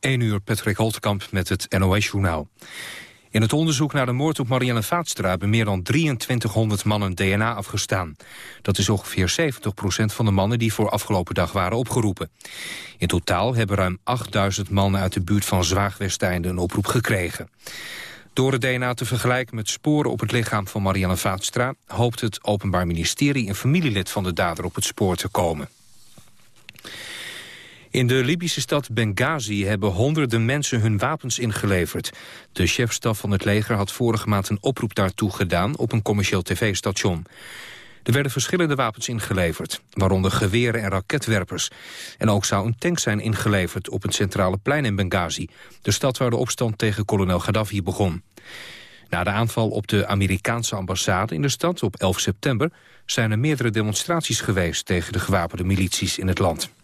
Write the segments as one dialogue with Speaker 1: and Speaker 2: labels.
Speaker 1: 1 uur Patrick Holtkamp met het NOS-journaal. In het onderzoek naar de moord op Marianne Vaatstra... hebben meer dan 2300 mannen DNA afgestaan. Dat is ongeveer 70% van de mannen die voor afgelopen dag waren opgeroepen. In totaal hebben ruim 8000 mannen uit de buurt van Zwaagwesteinde een oproep gekregen. Door het DNA te vergelijken met sporen op het lichaam van Marianne Vaatstra... hoopt het Openbaar Ministerie een familielid van de dader op het spoor te komen. In de Libische stad Benghazi hebben honderden mensen hun wapens ingeleverd. De chefstaf van het leger had vorige maand een oproep daartoe gedaan op een commercieel tv-station. Er werden verschillende wapens ingeleverd, waaronder geweren en raketwerpers. En ook zou een tank zijn ingeleverd op het centrale plein in Benghazi... de stad waar de opstand tegen kolonel Gaddafi begon. Na de aanval op de Amerikaanse ambassade in de stad op 11 september... zijn er meerdere demonstraties geweest tegen de gewapende milities in het land.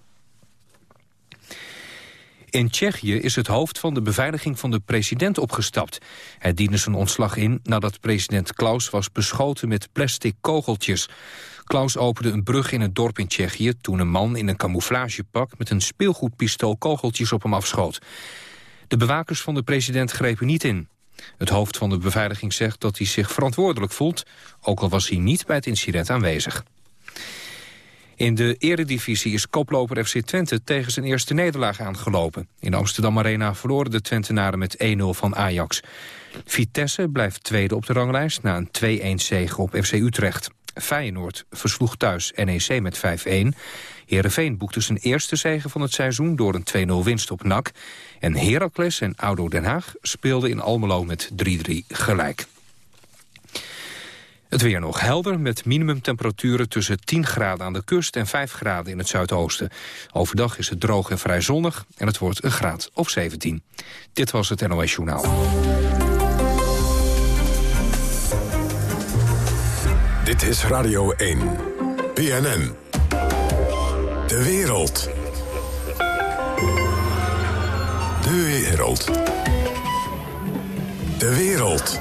Speaker 1: In Tsjechië is het hoofd van de beveiliging van de president opgestapt. Hij diende zijn ontslag in nadat president Klaus was beschoten met plastic kogeltjes. Klaus opende een brug in het dorp in Tsjechië... toen een man in een camouflagepak met een speelgoedpistool kogeltjes op hem afschoot. De bewakers van de president grepen niet in. Het hoofd van de beveiliging zegt dat hij zich verantwoordelijk voelt... ook al was hij niet bij het incident aanwezig. In de eredivisie is koploper FC Twente tegen zijn eerste nederlaag aangelopen. In Amsterdam Arena verloren de Twentenaren met 1-0 van Ajax. Vitesse blijft tweede op de ranglijst na een 2-1 zege op FC Utrecht. Feyenoord versloeg thuis NEC met 5-1. Heerenveen boekte zijn eerste zege van het seizoen door een 2-0 winst op NAC. En Heracles en ADO Den Haag speelden in Almelo met 3-3 gelijk. Het weer nog helder met minimumtemperaturen tussen 10 graden aan de kust en 5 graden in het zuidoosten. Overdag is het droog en vrij zonnig en het wordt een graad of 17. Dit was het NOS Journaal.
Speaker 2: Dit is Radio 1. BNN. De wereld. De wereld. De wereld.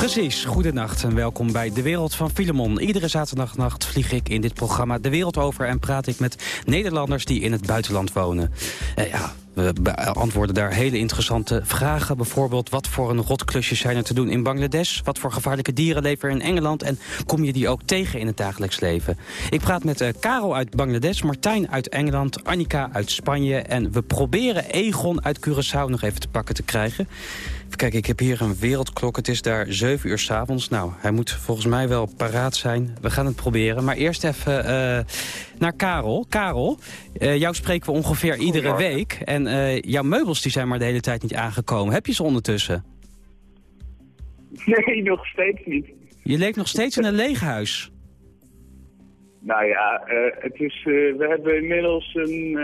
Speaker 3: Precies, goedenacht en welkom bij De Wereld van Filemon. Iedere zaterdagnacht vlieg ik in dit programma de wereld over... en praat ik met Nederlanders die in het buitenland wonen. Eh, ja, we beantwoorden daar hele interessante vragen. Bijvoorbeeld, wat voor een rotklusjes zijn er te doen in Bangladesh? Wat voor gevaarlijke dieren leven er in Engeland? En kom je die ook tegen in het dagelijks leven? Ik praat met uh, Karel uit Bangladesh, Martijn uit Engeland... Annika uit Spanje en we proberen Egon uit Curaçao nog even te pakken te krijgen. Kijk, ik heb hier een wereldklok. Het is daar 7 uur s'avonds. Nou, hij moet volgens mij wel paraat zijn. We gaan het proberen. Maar eerst even uh, naar Karel. Karel, uh, jou spreken we ongeveer iedere week. En uh, jouw meubels die zijn maar de hele tijd niet aangekomen. Heb je ze ondertussen?
Speaker 4: Nee, nog steeds niet.
Speaker 3: Je leeft nog steeds in een leeg huis.
Speaker 4: Nou ja, het is, we hebben inmiddels een,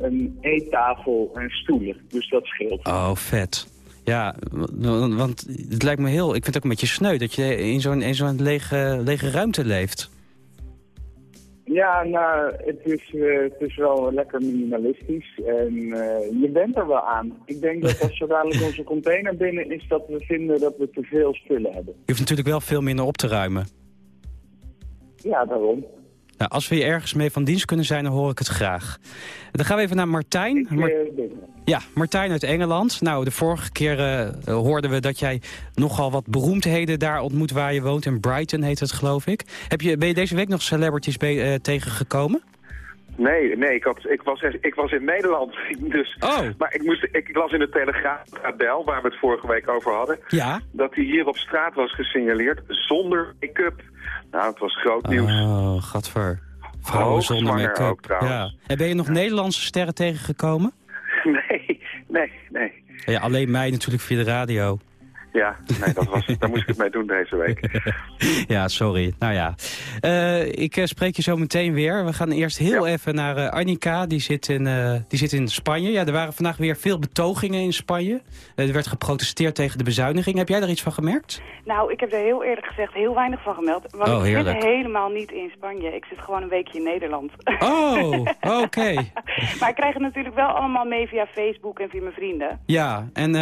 Speaker 4: een eettafel en stoelen. Dus dat scheelt.
Speaker 3: Oh, vet. Ja, want het lijkt me heel... Ik vind het ook een beetje sneu dat je in zo'n zo'n lege, lege ruimte leeft.
Speaker 4: Ja, nou, het is, uh, het is wel lekker minimalistisch en uh, je bent er wel aan. Ik denk dat als zo dadelijk onze container binnen is, dat we vinden dat we te veel spullen hebben. Je
Speaker 3: hoeft natuurlijk wel veel minder op te ruimen.
Speaker 4: Ja, daarom.
Speaker 3: Nou, als we je ergens mee van dienst kunnen zijn, dan hoor ik het graag. Dan gaan we even naar Martijn. Mar
Speaker 4: uh,
Speaker 3: ja, Martijn uit Engeland. Nou, de vorige keer uh, hoorden we dat jij nogal wat beroemdheden daar ontmoet waar je woont. In Brighton heet het, geloof ik. Heb je, ben je deze week nog celebrities uh, tegengekomen?
Speaker 5: Nee, nee ik, had, ik, was, ik was in Nederland. Dus,
Speaker 3: oh.
Speaker 5: Maar ik, moest, ik, las in de Telegraaf, Adel, waar we het vorige week over hadden...
Speaker 3: Ja?
Speaker 5: dat hij hier op straat was gesignaleerd zonder make-up. Nou, het was groot nieuws.
Speaker 3: Oh, gadver. Vrouwen zonder make-up. Ja. En ben je nog Nederlandse sterren tegengekomen?
Speaker 5: Nee, nee, nee.
Speaker 3: Ja, alleen mij natuurlijk via de radio.
Speaker 5: Ja, nee, dat was, daar moest ik het mee doen deze week.
Speaker 3: ja, sorry. Nou ja, uh, ik uh, spreek je zo meteen weer. We gaan eerst heel ja. even naar uh, Annika, die zit, in, die zit in Spanje. Ja, er waren vandaag weer veel betogingen in Spanje. er werd geprotesteerd tegen de bezuiniging. Heb jij daar iets van gemerkt?
Speaker 6: Nou, ik heb er heel eerlijk gezegd heel weinig van gemeld. Want
Speaker 3: oh,
Speaker 6: ik
Speaker 3: heerlijk.
Speaker 6: zit helemaal niet in Spanje. Ik zit gewoon een weekje in Nederland.
Speaker 3: Oh, oké. Okay.
Speaker 6: maar ik krijg het natuurlijk wel allemaal mee via Facebook en via mijn vrienden.
Speaker 3: Ja, en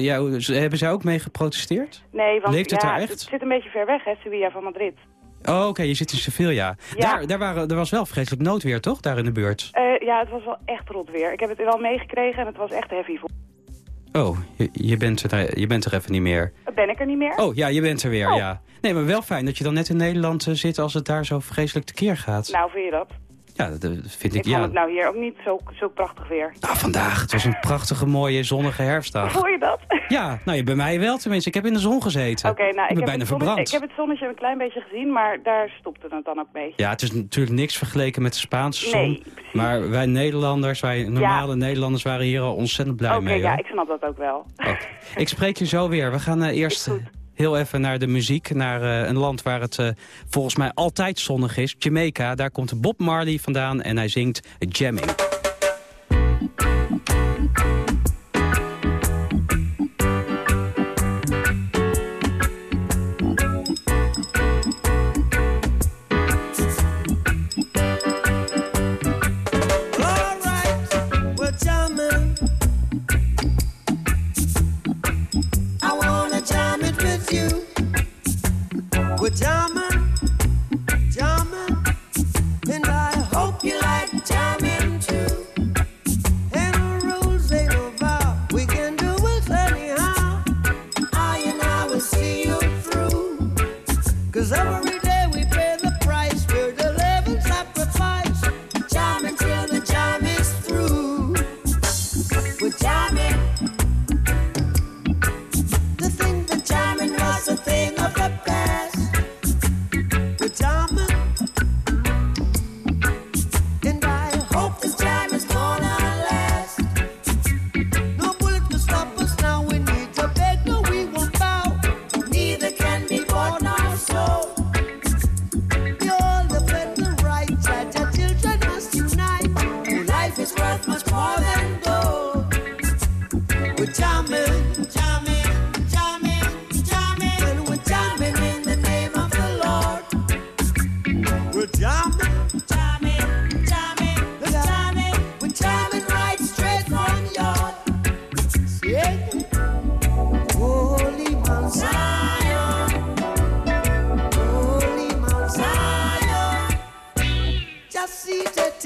Speaker 3: ja, hebben zij ook mee geprotesteerd?
Speaker 6: Nee, want
Speaker 3: Leeft het
Speaker 6: ja,
Speaker 3: daar echt?
Speaker 6: het zit een beetje ver weg, hè, Sevilla van Madrid.
Speaker 3: Oh, oké, je zit in Sevilla.
Speaker 6: Ja.
Speaker 3: Daar, daar waren, er was wel vreselijk noodweer, toch? Daar in de buurt.
Speaker 6: Eh, ja, het was wel echt rot weer. Ik heb het wel meegekregen en het was echt heavy. voor-
Speaker 3: Oh, je, je, bent er, je bent er even niet meer.
Speaker 6: Ben ik er niet meer?
Speaker 3: Oh, ja, je bent er weer,
Speaker 6: Oh.
Speaker 3: ja. Nee, maar wel fijn dat je dan net in Nederland eh, zit als het daar zo vreselijk tekeer gaat.
Speaker 6: Nou, vind je dat?
Speaker 3: Ja, dat, dat vind ik,
Speaker 6: Ik vond
Speaker 3: ja.
Speaker 6: het nou hier ook niet zo, zo prachtig weer.
Speaker 3: Nou, vandaag, het was een prachtige, mooie, zonnige herfstdag.
Speaker 6: Voel je dat?
Speaker 3: Ja, nou, bij mij wel tenminste. Ik heb in de zon gezeten.
Speaker 6: Oké, nou,
Speaker 3: ik ben
Speaker 6: heb,
Speaker 3: bijna verbrand.
Speaker 6: ik heb het zonnetje een klein beetje gezien, maar daar stopte het dan ook mee.
Speaker 3: Ja, het is natuurlijk niks vergeleken met de Spaanse zon.
Speaker 6: Nee, precies.
Speaker 3: maar wij Nederlanders, wij normale Nederlanders waren hier al ontzettend blij
Speaker 6: Oké,
Speaker 3: mee.
Speaker 6: ja,
Speaker 3: hoor.
Speaker 6: ik snap dat ook wel.
Speaker 3: Oké. Ik spreek je zo weer. We gaan eh, eerst. Heel even naar de muziek. Naar eh, een land waar het eh, volgens mij altijd zonnig is. Jamaica, daar komt Bob Marley vandaan en hij zingt Jamming.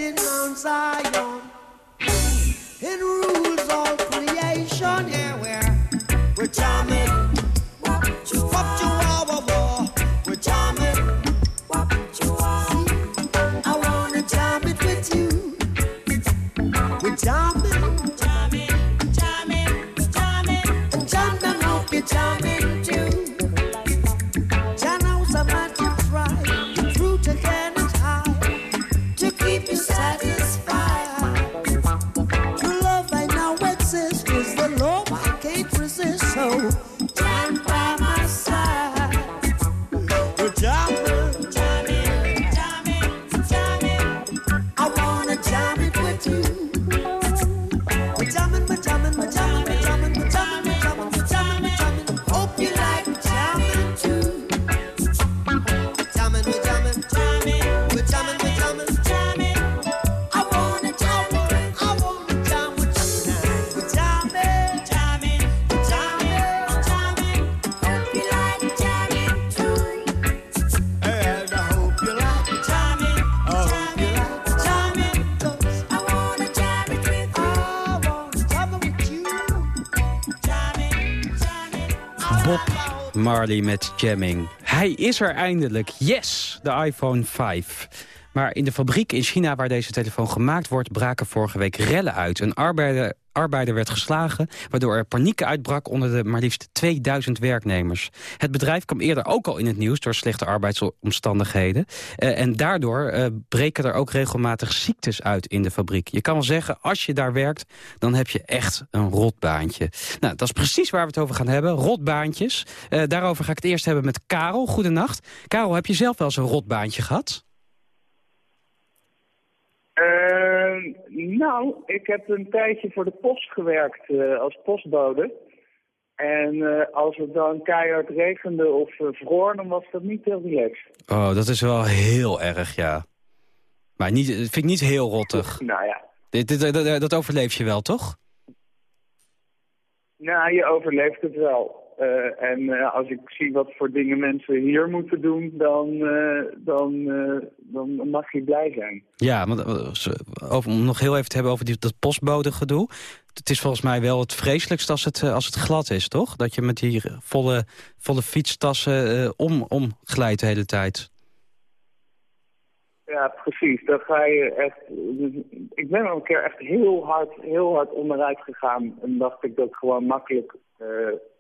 Speaker 7: In Mount Zion, and rules
Speaker 3: Marley met jamming. Hij is er eindelijk. Yes, de iPhone 5. Maar in de fabriek in China waar deze telefoon gemaakt wordt... braken vorige week rellen uit. Een arbeider, arbeider werd geslagen... waardoor er paniek uitbrak onder de maar liefst 2000 werknemers. Het bedrijf kwam eerder ook al in het nieuws... door slechte arbeidsomstandigheden. Eh, en daardoor eh, breken er ook regelmatig ziektes uit in de fabriek. Je kan wel zeggen, als je daar werkt... dan heb je echt een rotbaantje. Nou, dat is precies waar we het over gaan hebben. Rotbaantjes. Eh, daarover ga ik het eerst hebben met Karel. Goedenacht. Karel, heb je zelf wel eens een rotbaantje gehad?
Speaker 4: Eh, nou, ik heb een tijdje voor de post gewerkt eh, als postbode. En eh, als het dan keihard regende of uh, vroor, dan was dat niet heel relaxed.
Speaker 3: Oh, dat is wel heel erg, ja. Maar niet, vind ik niet heel rottig.
Speaker 4: Nou ja,
Speaker 3: Dit, dit, dat, dat overleef je wel, toch?
Speaker 4: nou, je overleeft het wel. Eh, en eh, als ik zie wat voor dingen mensen hier moeten doen, dan, eh, dan, dan mag je blij zijn.
Speaker 3: Ja, want, over, om nog heel even te hebben over die, dat postbodegedoe. Het is volgens mij wel het vreselijkst als het, als het glad is, toch? Dat je met die volle, volle fietstassen om, omglijdt de hele tijd.
Speaker 4: Ja, precies. Dan ga je echt... dus ik ben al een keer echt heel hard, heel hard onderuit gegaan. En dacht ik dat gewoon makkelijk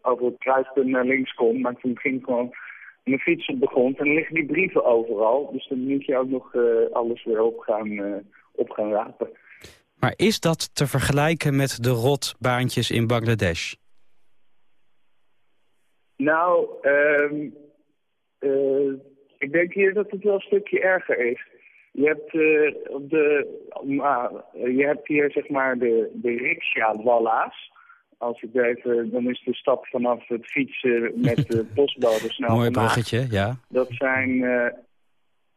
Speaker 4: over het kruispunt naar links kon. Maar toen ging gewoon mijn fiets op de grond. En dan liggen die brieven overal. Dus dan moet je ook nog eh, alles weer op gaan, eh, op gaan rapen.
Speaker 3: Maar is dat te vergelijken met de rotbaantjes in Bangladesh?
Speaker 4: Nou, ehm, eh, ik denk hier dat het wel een stukje erger is. Je hebt, eh, op de, ah, je hebt hier zeg maar de, de riksja-walla's. Als ik even, dan is de stap vanaf het fietsen met de postbode snel
Speaker 3: Mooi bruggetje, ja.
Speaker 4: Dat zijn, eh,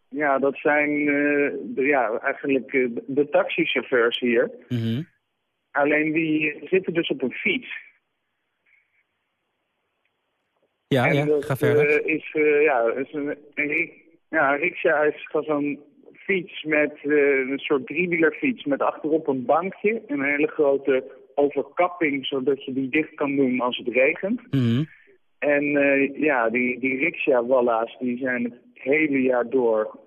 Speaker 4: ja, dat zijn eh, ja, eigenlijk eh, de taxichauffeurs hier.
Speaker 3: Mhm.
Speaker 4: Alleen die zitten dus op een fiets.
Speaker 3: Ja,
Speaker 4: En
Speaker 3: ja,
Speaker 4: dat,
Speaker 3: ga verder.
Speaker 4: is, eh, ja, is een, ja, een riksja is gewoon zo'n fiets met eh, een soort driewielerfiets met achterop een bankje en een hele grote overkapping, zodat je die dicht kan doen als het regent.
Speaker 3: Mhm.
Speaker 4: En eh, ja, die, die riksja-walla's die zijn het hele jaar door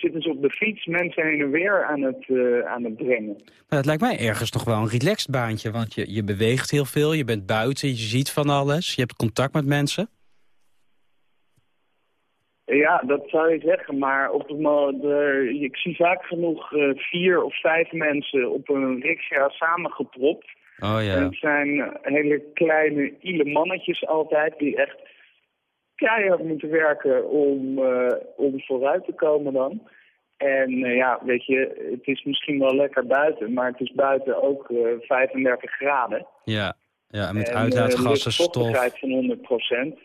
Speaker 4: zitten ze op de fiets mensen heen en weer aan het, eh, aan het brengen.
Speaker 3: Maar het lijkt mij ergens nog wel een relaxed baantje. Want je, je beweegt heel veel, je bent buiten, je ziet van alles. Je hebt contact met mensen.
Speaker 4: Ja, dat zou je zeggen, maar op het ik zie vaak genoeg eh, vier of vijf mensen op een riksja samengepropt.
Speaker 3: Oh
Speaker 4: En
Speaker 3: ja.
Speaker 4: het zijn hele kleine, ile mannetjes altijd die echt keihard moeten werken om, eh, om vooruit te komen dan. En eh, ja, weet je, het is misschien wel lekker buiten, maar het is buiten ook eh 35 graden.
Speaker 3: Ja, ja en met
Speaker 4: En,
Speaker 3: uitlaatgassen, stof.
Speaker 4: van 100 procent.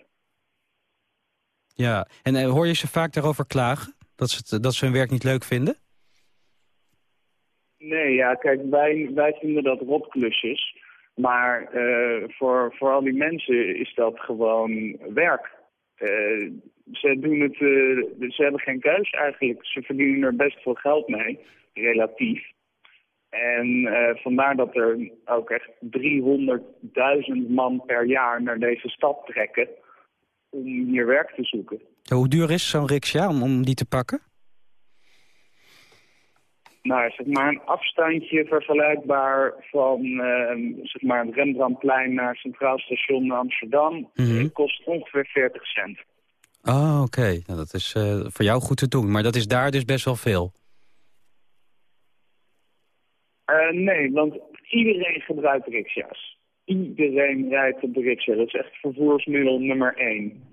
Speaker 3: Ja, en eh, hoor je ze vaak daarover klagen? Dat ze, het- dat ze hun werk niet leuk vinden?
Speaker 4: Nee, ja, kijk, wij, wij vinden dat rotklusjes. Maar eh, voor, voor al die mensen is dat gewoon werk. Eh, ze doen het, eh, ze hebben geen keus eigenlijk. Ze verdienen er best veel geld mee, relatief. En eh, vandaar dat er ook echt 300.000 man per jaar naar deze stad trekken om hier werk te zoeken.
Speaker 3: Hoe duur is zo'n riksja om, om die te pakken?
Speaker 4: Nou, zeg maar een afstandje vergelijkbaar van eh, zeg maar het Rembrandtplein naar Centraal Station Amsterdam
Speaker 3: Mhm.
Speaker 4: kost ongeveer 40 cent.
Speaker 3: Oh, oké. Nou, dat is eh, voor jou goed te doen. Maar dat is daar dus best wel veel.
Speaker 4: Eh, nee, want iedereen gebruikt riksja's. Iedereen rijdt op de riksja. Dat is echt vervoersmiddel nummer één.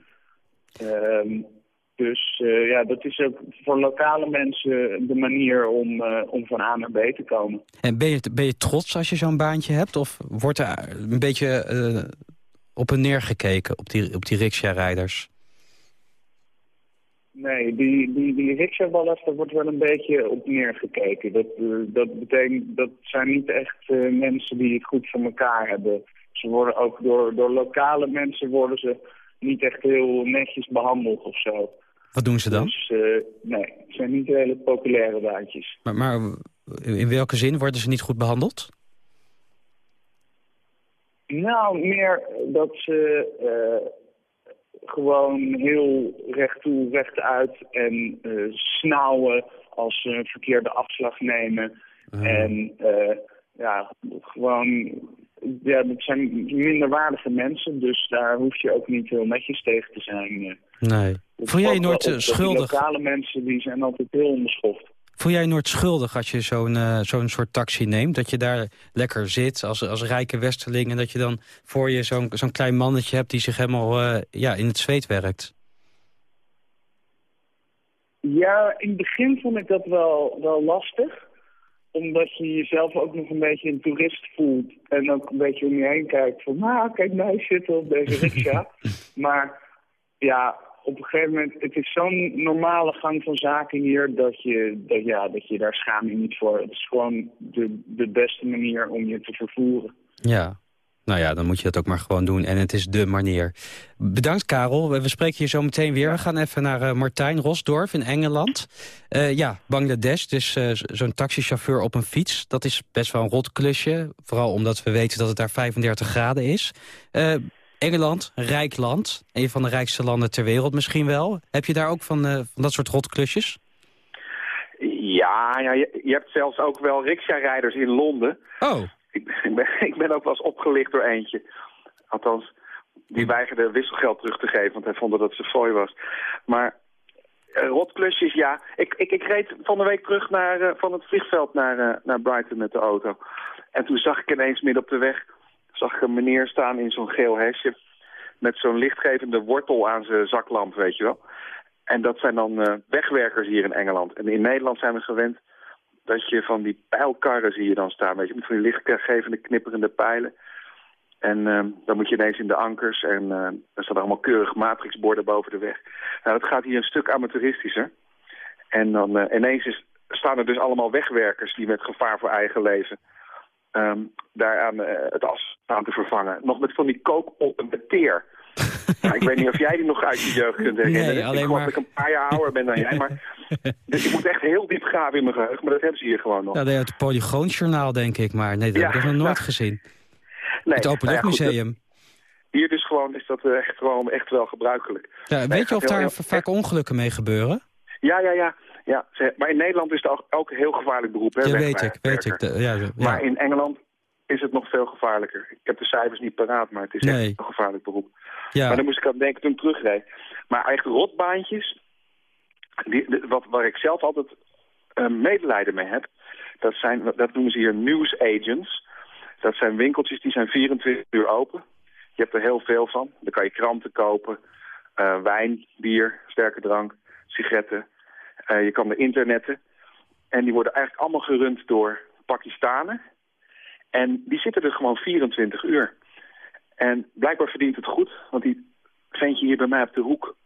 Speaker 4: Ehm, dus eh, ja, dat is ook voor lokale mensen de manier om, eh, om van A naar B te komen.
Speaker 3: En ben je, ben je trots als je zo'n baantje hebt? Of wordt er een beetje eh, op en neer gekeken op die, op die riksja-rijders?
Speaker 4: Nee, die, die, die daar wordt wel een beetje op neergekeken. Dat, eh, dat betekent, dat zijn niet echt eh, mensen die het goed voor elkaar hebben. Ze worden ook door, door lokale mensen worden ze niet echt heel netjes behandeld of zo.
Speaker 3: Wat doen ze dan?
Speaker 4: Dus eh, nee, het zijn niet hele populaire baantjes.
Speaker 3: Maar, maar in welke zin worden ze niet goed behandeld?
Speaker 4: Nou, meer dat ze gewoon heel recht toe, recht uit en eh snauwen als ze een verkeerde afslag nemen. En eh, ja, gewoon, ja, dat zijn minderwaardige mensen, dus daar hoef je ook niet heel netjes tegen te zijn.
Speaker 3: Nee. Voel jij je nooit eh, schuldig?
Speaker 4: lokale mensen die zijn altijd heel onbeschoft.
Speaker 3: Voel jij nooit schuldig als je zo'n eh, zo'n soort taxi neemt? Dat je daar lekker zit als, als rijke westerling... en dat je dan voor je zo'n zo'n klein mannetje hebt... die zich helemaal eh, ja, in het zweet werkt?
Speaker 4: Ja, in het begin vond ik dat wel, wel lastig. Omdat je jezelf ook nog een beetje een toerist voelt. En ook een beetje om je heen kijkt van, nou, kijk mij zitten op deze riksja. maar ja, op een gegeven moment, het is zo'n normale gang van zaken hier... Dat je, dat, ja, dat je daar schaam niet voor. Het is gewoon de, de beste manier om je te vervoeren.
Speaker 3: Ja. Nou ja, dan moet je dat ook maar gewoon doen. En het is de manier. Bedankt, Karel. We spreken je zo meteen weer. We gaan even naar eh, Martijn Rosdorf in Engeland. Eh, ja, Bangladesh, dus eh, zo'n taxichauffeur op een fiets. Dat is best wel een rot klusje. Vooral omdat we weten dat het daar 35 graden is. Engeland, rijk land. Een van de rijkste landen ter wereld misschien wel. Heb je daar ook van, eh, van dat soort rotklusjes?
Speaker 5: Ja, ja je, je hebt zelfs ook wel riksja-rijders in Londen.
Speaker 3: Oh,
Speaker 5: Ik, ik ben, ik ben ook wel eens opgelicht door eentje. Althans, die weigerde wisselgeld terug te geven, want hij vond dat zijn fooi was. Maar eh, rotklusjes, ja. Ik, ik, ik reed van de week terug naar, eh, van het vliegveld naar, naar Brighton met de auto. En toen zag ik ineens midden op de weg zag ik een meneer staan in zo'n geel hesje... met zo'n lichtgevende wortel aan zijn zaklamp, weet je wel. En dat zijn dan eh, wegwerkers hier in Engeland. En in Nederland zijn we gewend dat je van die pijlkarren zie je dan staan, weet je, met van die lichtgevende knipperende pijlen. En eh, dan moet je ineens in de ankers en uh, er staan allemaal keurig matrixborden boven de weg. Nou, dat gaat hier een stuk amateuristischer. En dan ineens staan er dus allemaal wegwerkers die met gevaar voor eigen leven um, daaraan uh, het as aan te vervangen. Nog met van die kookpotten met teer. nou, ik weet niet of jij die nog uit je jeugd kunt herinneren.
Speaker 3: Nee,
Speaker 5: ik geloof
Speaker 3: maar...
Speaker 5: dat ik een paar jaar ouder ben dan jij. Maar... dus ik moet echt heel diep graven in mijn geheugen. Maar dat hebben ze hier gewoon nog.
Speaker 3: Ja, dat het Polygoonjournaal, denk ik. Maar nee, dat ja, heb ik nog nooit gezien. Nee, het Openluchtmuseum. Nou
Speaker 5: ja, hier dus gewoon is dat echt, gewoon echt wel gebruikelijk.
Speaker 3: Ja, weet je of daar vaak ongelukken mee gebeuren?
Speaker 5: Ja, ja, ja. Ja. Maar in Nederland is het ook, een heel gevaarlijk beroep. Hè,
Speaker 3: ja, weet ik, weet ik. De, ja, ja.
Speaker 5: Maar in Engeland is het nog veel gevaarlijker. Ik heb de cijfers niet paraat, maar het is nee. echt een gevaarlijk beroep. Ja. Maar dan moest ik aan denken toen ik terugreed. Maar echt rotbaantjes, die, de, wat, waar ik zelf altijd uh, medelijden mee heb, dat, zijn, dat noemen ze hier news agents. Dat zijn winkeltjes die zijn 24 uur open. Je hebt er heel veel van. Dan kan je kranten kopen, uh, wijn, bier, sterke drank, sigaretten. Uh, je kan er internetten. En die worden eigenlijk allemaal gerund door Pakistanen. En die zitten er gewoon 24 uur. En blijkbaar verdient het goed, want die ventje hier bij mij op de hoek,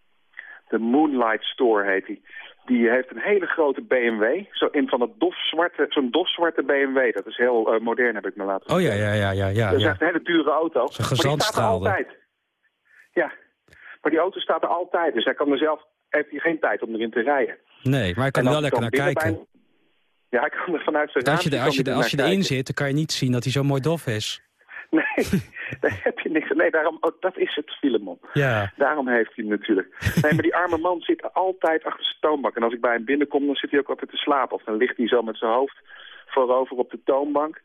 Speaker 5: de Moonlight Store heet die. Die heeft een hele grote BMW, zo in van dat dofzwarte, zo'n dofzwarte BMW. Dat is heel uh, modern, heb ik me laten
Speaker 3: zien. Oh ja, ja, ja, ja. ja
Speaker 5: dat is
Speaker 3: ja.
Speaker 5: echt een hele dure auto.
Speaker 3: Gezandstraalde.
Speaker 5: Maar die staat er altijd. Ja, maar die auto staat er altijd, dus hij kan er zelf, heeft hij geen tijd om erin te rijden.
Speaker 3: Nee, maar hij kan er wel lekker naar kijken.
Speaker 5: Bij, ja, hij kan er vanuit zijn
Speaker 3: Als je, de, als je, de, als je erin zit, dan kan je niet zien dat hij zo mooi dof is.
Speaker 5: Nee, daar heb je niks. Nee, daarom, oh, dat is het, Filemon.
Speaker 3: Ja.
Speaker 5: Daarom heeft hij hem natuurlijk. Nee, maar die arme man zit altijd achter zijn toonbank. En als ik bij hem binnenkom, dan zit hij ook altijd te slapen. Of dan ligt hij zo met zijn hoofd voorover op de toonbank.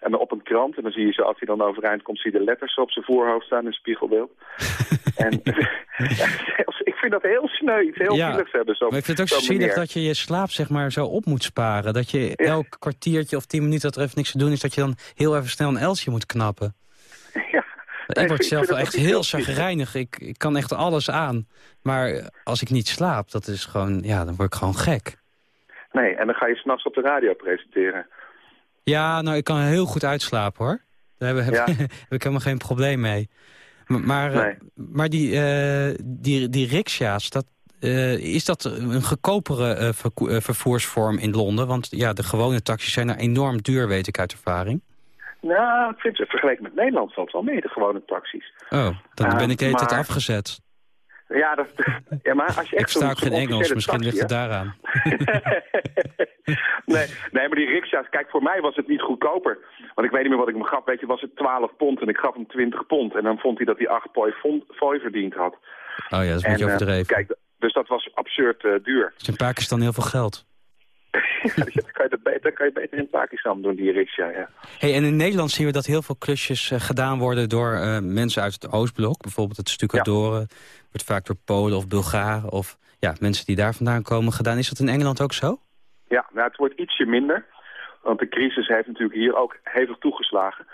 Speaker 5: En dan op een krant. En dan zie je zo, als hij dan overeind komt, zie je de letters op zijn voorhoofd staan in spiegelbeeld. En ja, ik vind dat heel sneu, heel
Speaker 3: ja,
Speaker 5: hebben. Zo,
Speaker 3: maar ik vind het ook zo zielig dat je je slaap zeg maar zo op moet sparen. Dat je ja. elk kwartiertje of tien minuten dat er even niks te doen is, dat je dan heel even snel een elsje moet knappen.
Speaker 5: Ja.
Speaker 3: Ik nee, word zelf wel echt heel chagrijnig. Ik, ik kan echt alles aan. Maar als ik niet slaap, dat is gewoon, ja, dan word ik gewoon gek.
Speaker 5: Nee, en dan ga je s'nachts op de radio presenteren.
Speaker 3: Ja, nou, ik kan heel goed uitslapen, hoor. Daar heb,
Speaker 5: ja.
Speaker 3: heb ik helemaal geen probleem mee. Maar, maar,
Speaker 5: nee.
Speaker 3: maar die, uh, die, die riksja's, dat, uh, is dat een goedkopere uh, vervoersvorm in Londen? Want ja, de gewone taxis zijn er enorm duur, weet ik uit ervaring.
Speaker 5: Nou, ik vind het vergeleken met Nederland valt wel mee, de gewone taxis.
Speaker 3: Oh, dan ben ik de hele tijd afgezet.
Speaker 5: Ja, dat, ja, maar als je echt
Speaker 3: Ik sta ook geen Engels, misschien ligt het daaraan.
Speaker 5: nee, nee, maar die riksja's, kijk, voor mij was het niet goedkoper. Want ik weet niet meer wat ik me gaf, weet je, was het 12 pond en ik gaf hem 20 pond. En dan vond hij dat hij 8 fooi verdiend had.
Speaker 3: Oh ja, dat is een beetje overdreven.
Speaker 5: Uh, kijk, dus dat was absurd uh, duur.
Speaker 3: Dus in Pakistan heel veel geld.
Speaker 5: ja, dan, kan je beter, kan je beter in Pakistan doen, die riksja, ja.
Speaker 3: Hey, en in Nederland zien we dat heel veel klusjes uh, gedaan worden door uh, mensen uit het Oostblok. Bijvoorbeeld het stucadoren. Ja. Wordt vaak door Polen of Bulgaren of ja, mensen die daar vandaan komen gedaan. Is dat in Engeland ook zo?
Speaker 5: Ja, nou, het wordt ietsje minder. Want de crisis heeft natuurlijk hier ook hevig toegeslagen.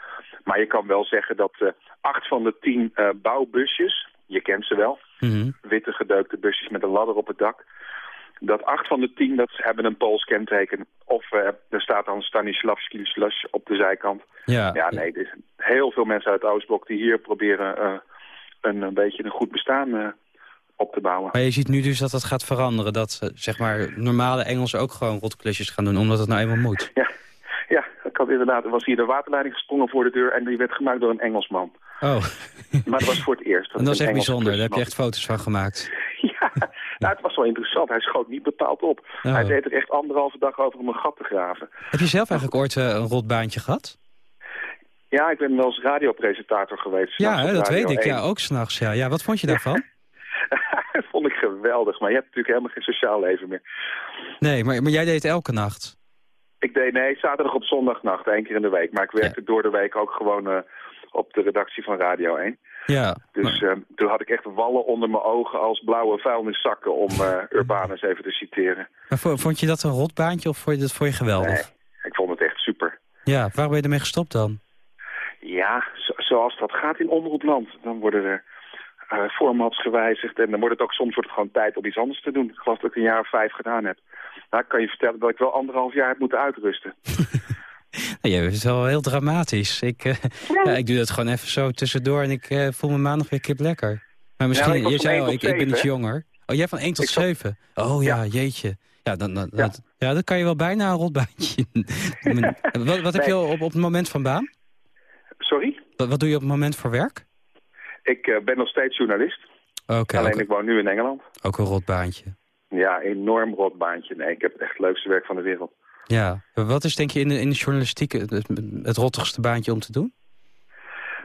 Speaker 5: Maar je kan wel zeggen dat uh, acht van de tien uh, bouwbusjes, je kent ze wel,
Speaker 3: mm -hmm.
Speaker 5: witte gedeukte busjes met een ladder op het dak, dat acht van de tien dat hebben een Pools kenteken. Of uh, er staat dan Stanislavski Slush op de zijkant.
Speaker 3: Ja,
Speaker 5: ja nee, er zijn heel veel mensen uit Oostblok die hier proberen een, een beetje een goed bestaan op te bouwen.
Speaker 3: Maar je ziet nu dus dat dat gaat veranderen. Dat zeg maar normale Engelsen ook gewoon rotklusjes gaan doen, omdat het nou eenmaal moet.
Speaker 5: Ja, ja dat kan, Want inderdaad, er was hier de waterleiding gesprongen voor de deur... en die werd gemaakt door een Engelsman.
Speaker 3: Oh,
Speaker 5: Maar dat was voor het eerst.
Speaker 3: en dat is echt bijzonder. Daar heb je echt foto's van gemaakt.
Speaker 5: Ja, nou, het was wel interessant. Hij schoot niet bepaald op.
Speaker 3: Oh.
Speaker 5: Hij deed er echt anderhalve dag over om een gat te graven.
Speaker 3: Heb je zelf eigenlijk ooit eh, een rotbaantje gehad?
Speaker 5: Ja, ik ben wel eens radiopresentator geweest.
Speaker 3: Ja, hè, dat weet ik.
Speaker 5: 1.
Speaker 3: Ja, ook s'nachts. Ja. ja, wat vond je daarvan?
Speaker 5: dat vond ik geweldig. Maar je hebt natuurlijk helemaal geen sociaal leven meer.
Speaker 3: Nee, maar, maar jij deed elke nacht.
Speaker 5: Ik deed, nee, zaterdag op zondagnacht, één keer in de week. Maar ik werkte door de week ook gewoon eh, op de redactie van Radio 1.
Speaker 3: Ja,
Speaker 5: Dus eh, toen had ik echt wallen onder mijn ogen als blauwe vuilniszakken... om eh, Urbanus even te citeren.
Speaker 3: maar vo- vond je dat een rotbaantje of vond je dat voor je geweldig?
Speaker 5: Nee, ik vond het echt super.
Speaker 3: Ja, waarom ben je ermee gestopt dan?
Speaker 5: Ja, zo- zoals dat gaat in omroepland. Dan worden er eh, formats gewijzigd en dan wordt het ook soms wordt het gewoon tijd om iets anders te doen. Ik geloof dat ik een jaar of vijf gedaan heb. Nou, ik kan je vertellen dat ik wel anderhalf jaar heb moeten uitrusten.
Speaker 3: Nee, je is wel heel dramatisch. Ik, eh, ja, ik doe dat gewoon even zo tussendoor en ik eh, voel me maandag weer kip lekker. Maar misschien,
Speaker 5: Ja,
Speaker 3: je zei al, ik, ik ben iets jonger. Oh, jij van 1 tot
Speaker 5: Ik zat-
Speaker 3: 7? Oh ja, jeetje. Ja, dan, dan,
Speaker 5: Ja.
Speaker 3: Dat, ja, dat kan je wel bijna een rotbaantje. wat wat heb je op, op het moment van baan?
Speaker 5: Sorry?
Speaker 3: Wat, wat doe je op het moment voor werk?
Speaker 5: Ik eh, ben nog steeds journalist.
Speaker 3: Oké,
Speaker 5: Alleen ik woon nu in Engeland.
Speaker 3: ook een rotbaantje.
Speaker 5: Ja, enorm rot baantje. Nee, ik heb echt het leukste werk van de wereld.
Speaker 3: Ja, wat is denk je in de, in de journalistiek het, het, het rottigste baantje om te doen?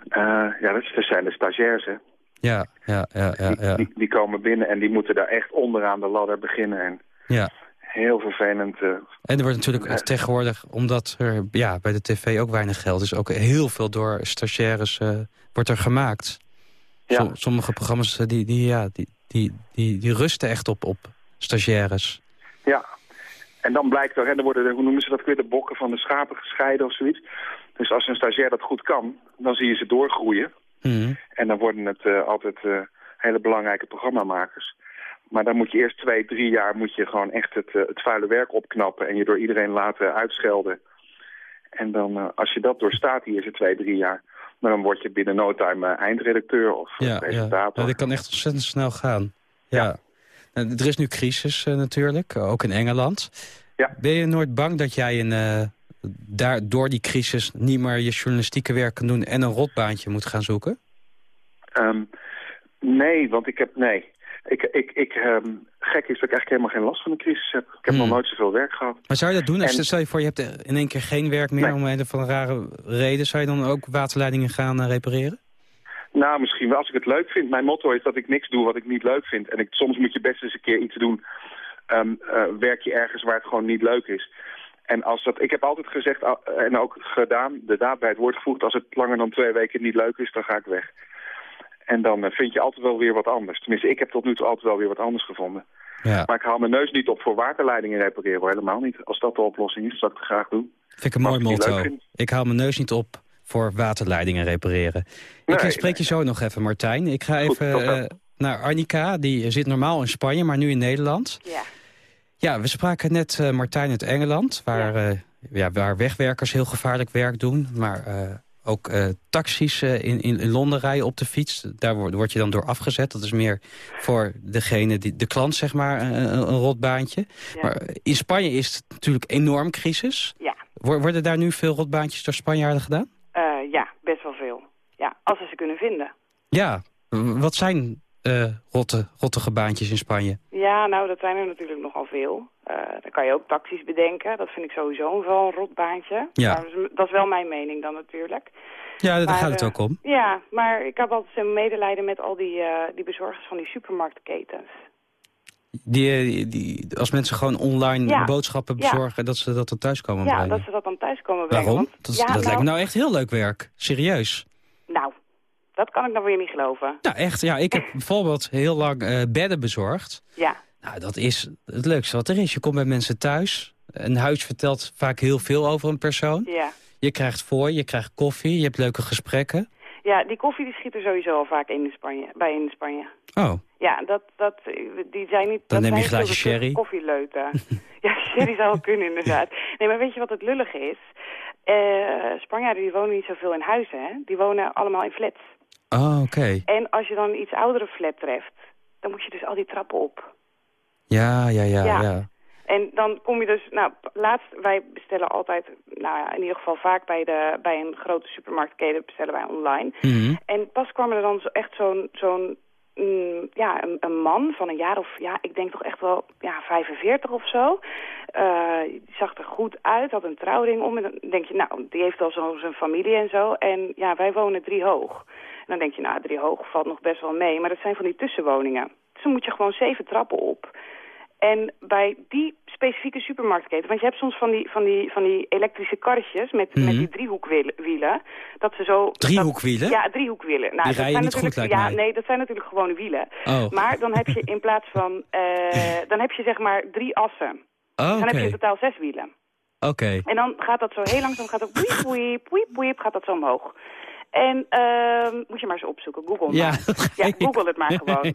Speaker 5: Eh, ja, dat, zijn de stagiairs, hè.
Speaker 3: Ja, ja, ja, ja.
Speaker 5: Die,
Speaker 3: ja.
Speaker 5: die, die komen binnen en die moeten daar echt onderaan de ladder beginnen. En
Speaker 3: ja.
Speaker 5: Heel vervelend. eh,
Speaker 3: En er wordt natuurlijk tegenwoordig, omdat er ja, bij de tv ook weinig geld is... ook heel veel door stagiaires eh, wordt er gemaakt.
Speaker 5: Ja.
Speaker 3: Som- sommige programma's eh, die, die, ja, die, die, die, die rusten echt op, op stagiaires.
Speaker 5: Ja, en dan blijkt er, en dan worden, er, hoe noemen ze dat weer, de bokken van de schapen gescheiden of zoiets. Dus als een stagiair dat goed kan, dan zie je ze doorgroeien.
Speaker 3: Mhm.
Speaker 5: En dan worden het altijd hele belangrijke programmamakers. Maar dan moet je eerst twee, drie jaar moet je gewoon echt het, eh, het vuile werk opknappen en je door iedereen laten uitschelden. En dan, eh, als je dat doorstaat, die eerste twee, drie jaar, dan word je binnen no time eh, eindredacteur of
Speaker 3: Ja, ja.
Speaker 5: presentator.
Speaker 3: ja, dat kan echt ontzettend snel gaan. Ja. Nou, Er is nu crisis natuurlijk, ook in Engeland.
Speaker 5: Ja.
Speaker 3: Ben je nooit bang dat jij een, eh, daar, door die crisis niet meer je journalistieke werk kan doen... en een rotbaantje moet gaan zoeken?
Speaker 5: Ehm, nee, want ik heb, nee. Ik, ik, ik, ehm, gek is dat ik eigenlijk helemaal geen last van de crisis heb. Ik heb
Speaker 3: Hmm.
Speaker 5: nog nooit zoveel werk gehad.
Speaker 3: Maar zou je dat doen?
Speaker 5: En-
Speaker 3: Stel je voor, je hebt in één keer geen werk meer
Speaker 5: Nee.
Speaker 3: om een andere rare reden. Zou je dan ook waterleidingen gaan eh, repareren?
Speaker 5: Nou, misschien wel als ik het leuk vind. Mijn motto is dat ik niks doe wat ik niet leuk vind. En ik, soms moet je best eens een keer iets doen. Ehm, eh, werk je ergens waar het gewoon niet leuk is. En als dat, ik heb altijd gezegd en ook gedaan, de daad bij het woord gevoegd... als het langer dan twee weken niet leuk is, dan ga ik weg. En dan eh, vind je altijd wel weer wat anders. Tenminste, ik heb tot nu toe altijd wel weer wat anders gevonden.
Speaker 3: Ja,
Speaker 5: Maar ik haal mijn neus niet op voor waterleidingen repareren, hoor. helemaal niet. Als dat de oplossing is, zou ik het graag doen.
Speaker 3: vind ik een mooi motto. Ik haal mijn neus niet op voor waterleidingen repareren. ik
Speaker 5: Nee,
Speaker 3: spreek je zo nog even, Martijn. Ik ga
Speaker 5: Goed,
Speaker 3: even eh, naar Arnika. Die zit normaal in Spanje, maar nu in Nederland.
Speaker 6: Ja.
Speaker 3: Ja, we spraken net eh, Martijn uit Engeland... Waar, ja. ja, waar wegwerkers heel gevaarlijk werk doen. Maar eh, ook eh, taxis eh, in, in, Londen rijden op de fiets. Daar word, word je dan door afgezet. Dat is meer voor degene, die, de klant, zeg maar, een, een, een rotbaantje.
Speaker 6: Ja.
Speaker 3: Maar in Spanje is het natuurlijk enorm crisis.
Speaker 6: Ja.
Speaker 3: Wor- Worden daar nu veel rotbaantjes door Spanjaarden gedaan?
Speaker 6: Eh, ja, best wel veel. Ja, als we ze kunnen vinden.
Speaker 3: Ja. Wat zijn eh rotte, rottige baantjes in Spanje?
Speaker 6: Ja, nou, dat zijn er natuurlijk nogal veel. Eh dan kan je ook taxis bedenken. Dat vind ik sowieso wel een rotbaantje.
Speaker 3: Ja.
Speaker 6: Maar dat is- dat is wel mijn mening dan natuurlijk.
Speaker 3: Ja, daar
Speaker 6: Maar,
Speaker 3: gaat het
Speaker 6: eh,
Speaker 3: ook om.
Speaker 6: Ja, maar ik heb altijd een medelijden met al die, die bezorgers van die supermarktketens.
Speaker 3: Die, die, als mensen gewoon online
Speaker 6: Ja.
Speaker 3: boodschappen
Speaker 6: Ja.
Speaker 3: bezorgen... dat ze dat dan thuis komen
Speaker 6: Ja,
Speaker 3: brengen.
Speaker 6: dat ze dat dan thuis komen brengen.
Speaker 3: Waarom?
Speaker 6: Want-
Speaker 3: Dat,
Speaker 6: ja,
Speaker 3: dat
Speaker 6: nou,
Speaker 3: lijkt me nou echt heel leuk werk. Serieus.
Speaker 6: Nou, dat kan ik nou weer niet geloven.
Speaker 3: Nou, echt. Ja, ik heb bijvoorbeeld heel lang eh, bedden bezorgd.
Speaker 6: Ja,
Speaker 3: Nou, dat is het leukste wat er is. Je komt bij mensen thuis. Een huis vertelt vaak heel veel over een persoon.
Speaker 6: ja.
Speaker 3: Je krijgt voor, je krijgt koffie, je hebt leuke gesprekken.
Speaker 6: Ja, die koffie die schiet er sowieso al vaak in in Spanje, bij in Spanje.
Speaker 3: Oh,
Speaker 6: Ja, dat, dat, die zijn niet...
Speaker 3: Dan
Speaker 6: dat
Speaker 3: neem je glaasje sherry.
Speaker 6: Koffieleuten. ja, sherry zou wel kunnen inderdaad. Nee, maar weet je wat het lullige is? Eh Spanjaarden die wonen niet zoveel in huizen, hè? Die wonen allemaal in flats.
Speaker 3: Oh oké.
Speaker 6: En als je dan een iets oudere flat treft, dan moet je dus al die trappen op.
Speaker 3: Ja, ja, ja,
Speaker 6: Ja.
Speaker 3: ja.
Speaker 6: En dan kom je dus, nou, laatst, wij bestellen altijd, nou ja, in ieder geval vaak bij, de, bij een grote supermarktketen bestellen wij online.
Speaker 3: Mhm.
Speaker 6: En pas kwam er dan zo, echt zo'n, zo'n mm, ja, een, een man van een jaar of, ja, ik denk toch echt wel, ja, 45 of zo. Eh, die zag er goed uit, had een trouwring om. En dan denk je, nou, die heeft al zo zijn familie en zo. En ja, wij wonen drie hoog. Dan denk je, nou, drie hoog valt nog best wel mee. Maar dat zijn van die tussenwoningen. Dus dan moet je gewoon zeven trappen op. En bij die specifieke supermarktketen... want je hebt soms van die, van die, van die elektrische karretjes met,
Speaker 3: Mhm.
Speaker 6: met die driehoekwielen... dat ze zo...
Speaker 3: Driehoekwielen?
Speaker 6: Dat, ja, driehoekwielen. Nou, dat
Speaker 3: rijden niet goed, lijkt
Speaker 6: Ja,
Speaker 3: mij.
Speaker 6: nee, dat zijn natuurlijk gewone wielen.
Speaker 3: Oh.
Speaker 6: Maar dan heb je in plaats van... eh, dan heb je zeg maar drie assen.
Speaker 3: Oh,
Speaker 6: Dan heb je in totaal zes wielen.
Speaker 3: oké.
Speaker 6: En dan gaat dat zo heel langzaam, gaat het wiep, wiep, wiep, wiep, gaat dat zo omhoog. En ehm, moet je maar eens opzoeken, Google
Speaker 3: Ja,
Speaker 6: maar. Google het maar gewoon.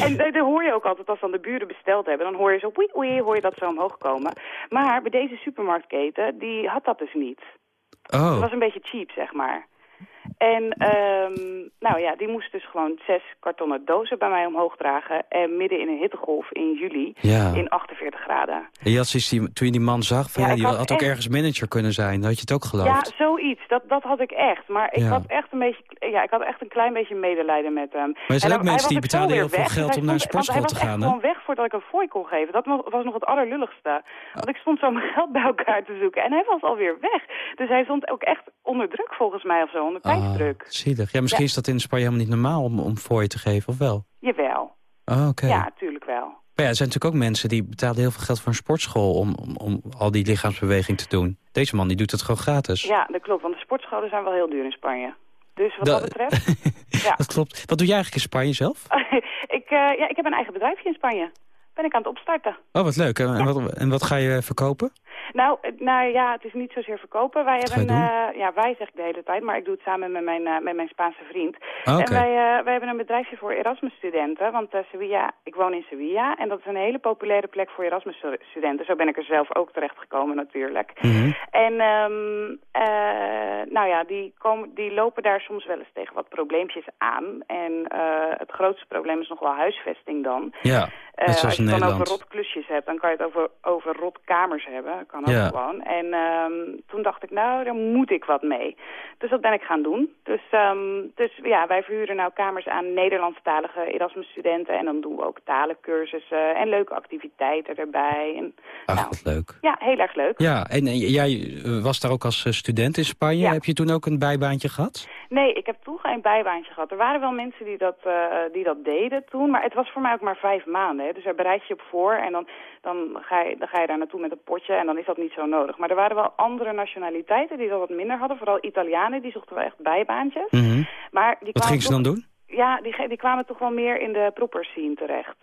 Speaker 6: en dan hoor je ook altijd, als dan de buren besteld hebben, dan hoor je zo, wiep, wiep, hoor je dat zo omhoog komen. Maar bij deze supermarktketen, die had dat dus niet. Het
Speaker 3: Oh,
Speaker 6: was een beetje cheap, zeg maar. En ehm, nou ja, die moest dus gewoon zes kartonnen dozen bij mij omhoog dragen. En midden in een hittegolf in juli
Speaker 3: ja.
Speaker 6: in 48 graden.
Speaker 3: En die, toen je die man zag, van,
Speaker 6: Ja,
Speaker 3: ja,
Speaker 6: ik
Speaker 3: die
Speaker 6: had
Speaker 3: had ook
Speaker 6: echt-
Speaker 3: ergens manager kunnen zijn. Dan had je het ook
Speaker 6: Ja,
Speaker 3: geloofd.
Speaker 6: zoiets. Dat, dat had ik echt. Maar ik
Speaker 3: Ja.
Speaker 6: had echt een beetje, ja, ik had echt een klein beetje medelijden met hem.
Speaker 3: Maar er zijn ook mensen die
Speaker 6: was
Speaker 3: betalen heel veel
Speaker 6: weg,
Speaker 3: geld om naar een sportschool te
Speaker 6: was
Speaker 3: gaan,
Speaker 6: echt
Speaker 3: hè?
Speaker 6: gewoon weg voordat ik een fooi kon geven. Dat was, was nog het allerlulligste. Want ik stond zo mijn geld bij elkaar te zoeken. En hij was alweer weg. Dus hij stond ook echt onder druk volgens mij of zo. Onder
Speaker 3: Ah, zielig. Ja, misschien is dat in Spanje helemaal niet normaal om, om voor je te geven, of wel?
Speaker 6: Jawel.
Speaker 3: Oh, oké.
Speaker 6: Ja, tuurlijk wel.
Speaker 3: Maar ja, er zijn natuurlijk ook mensen die betalen heel veel geld voor een sportschool... om, om, om al die lichaamsbeweging te doen. Deze man die doet het gewoon gratis.
Speaker 6: Ja, dat klopt. Want de sportscholen zijn wel heel duur in Spanje. Dus wat
Speaker 3: Da-
Speaker 6: dat betreft... ja.
Speaker 3: Dat klopt. Wat doe jij eigenlijk in Spanje zelf?
Speaker 6: ik, eh, ja, ik heb een eigen bedrijfje in Spanje. Ben ik aan het opstarten.
Speaker 3: Oh, wat leuk. En, wat, en wat ga je verkopen?
Speaker 6: Nou, nou ja, het is niet zozeer verkopen. Wij
Speaker 3: Wat
Speaker 6: hebben, eh, ja, wij zeg ik de hele tijd, maar ik doe het samen met mijn, eh, met mijn Spaanse vriend.
Speaker 3: Ah.
Speaker 6: En wij, eh, wij hebben een bedrijfje voor Erasmus-studenten, want Sevilla, ik woon in Sevilla en dat is een hele populaire plek voor Erasmus-studenten. Zo ben ik er zelf ook terecht gekomen natuurlijk.
Speaker 3: Mhm.
Speaker 6: En ehm, eh, nou ja, die, komen, die lopen daar soms wel eens tegen wat probleempjes aan. En het grootste probleem is nog wel huisvesting dan.
Speaker 3: Ja, net zoals
Speaker 6: als je het dan over rotklusjes hebt, dan kan je het over, over rotkamers hebben. Kan ook
Speaker 3: Ja.
Speaker 6: gewoon. En ehm, toen dacht ik, nou, daar moet ik wat mee. Dus dat ben ik gaan doen. Dus, ehm, dus ja, wij verhuren nou kamers aan Nederlandstalige Erasmus-studenten. En dan doen we ook talencursussen en leuke activiteiten erbij. En,
Speaker 3: Ach,
Speaker 6: nou,
Speaker 3: wat leuk.
Speaker 6: ja, heel erg leuk.
Speaker 3: Ja, en, en jij eh, was daar ook als eh, student in Spanje.
Speaker 6: Ja.
Speaker 3: Heb je toen ook een bijbaantje gehad?
Speaker 6: Nee, ik heb toen geen bijbaantje gehad. Er waren wel mensen die dat, eh, die dat deden toen, maar het was voor mij ook maar vijf maanden. Hè. Dus daar bereid je op voor en dan, dan, ga je, dan ga je daar naartoe met een potje en dan is dat niet zo nodig. Maar er waren wel andere nationaliteiten die dat wat minder hadden. Vooral Italianen, die zochten wel echt bijbaantjes.
Speaker 3: Mhm.
Speaker 6: Maar die
Speaker 3: Wat
Speaker 6: kwamen
Speaker 3: ging ze dan doen?
Speaker 6: Ja, die, die kwamen toch wel meer in de proper scene terecht.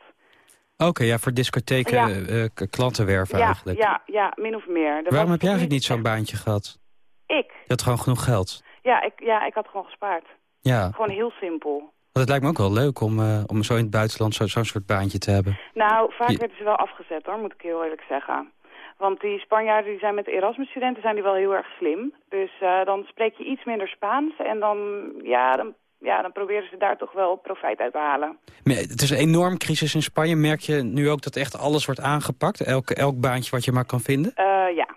Speaker 3: Oké, ja, voor discotheken
Speaker 6: Ja.
Speaker 3: eh, eh, k- klanten werven
Speaker 6: Ja,
Speaker 3: eigenlijk.
Speaker 6: ja, ja, min of meer. Er
Speaker 3: Waarom heb jij eigenlijk niet zo'n baantje gehad?
Speaker 6: Ik?
Speaker 3: Je had gewoon genoeg geld.
Speaker 6: Ja ik, ja, ik had gewoon gespaard.
Speaker 3: Ja,
Speaker 6: Gewoon heel simpel.
Speaker 3: Want het lijkt me ook wel leuk om, eh, om zo in het buitenland zo- zo'n soort baantje te hebben.
Speaker 6: Nou, vaak
Speaker 3: Je-
Speaker 6: werden ze wel afgezet hoor, moet ik heel eerlijk zeggen. Want die Spanjaarden die zijn met de Erasmus-studenten zijn die wel heel erg slim. Dus eh, dan spreek je iets minder Spaans en dan, ja, dan, ja, dan proberen ze daar toch wel profijt uit te halen.
Speaker 3: Maar Het is een enorm crisis in Spanje. Merk je nu ook dat echt alles wordt aangepakt? Elk, elk baantje wat je maar kan vinden?
Speaker 6: Eh, ja.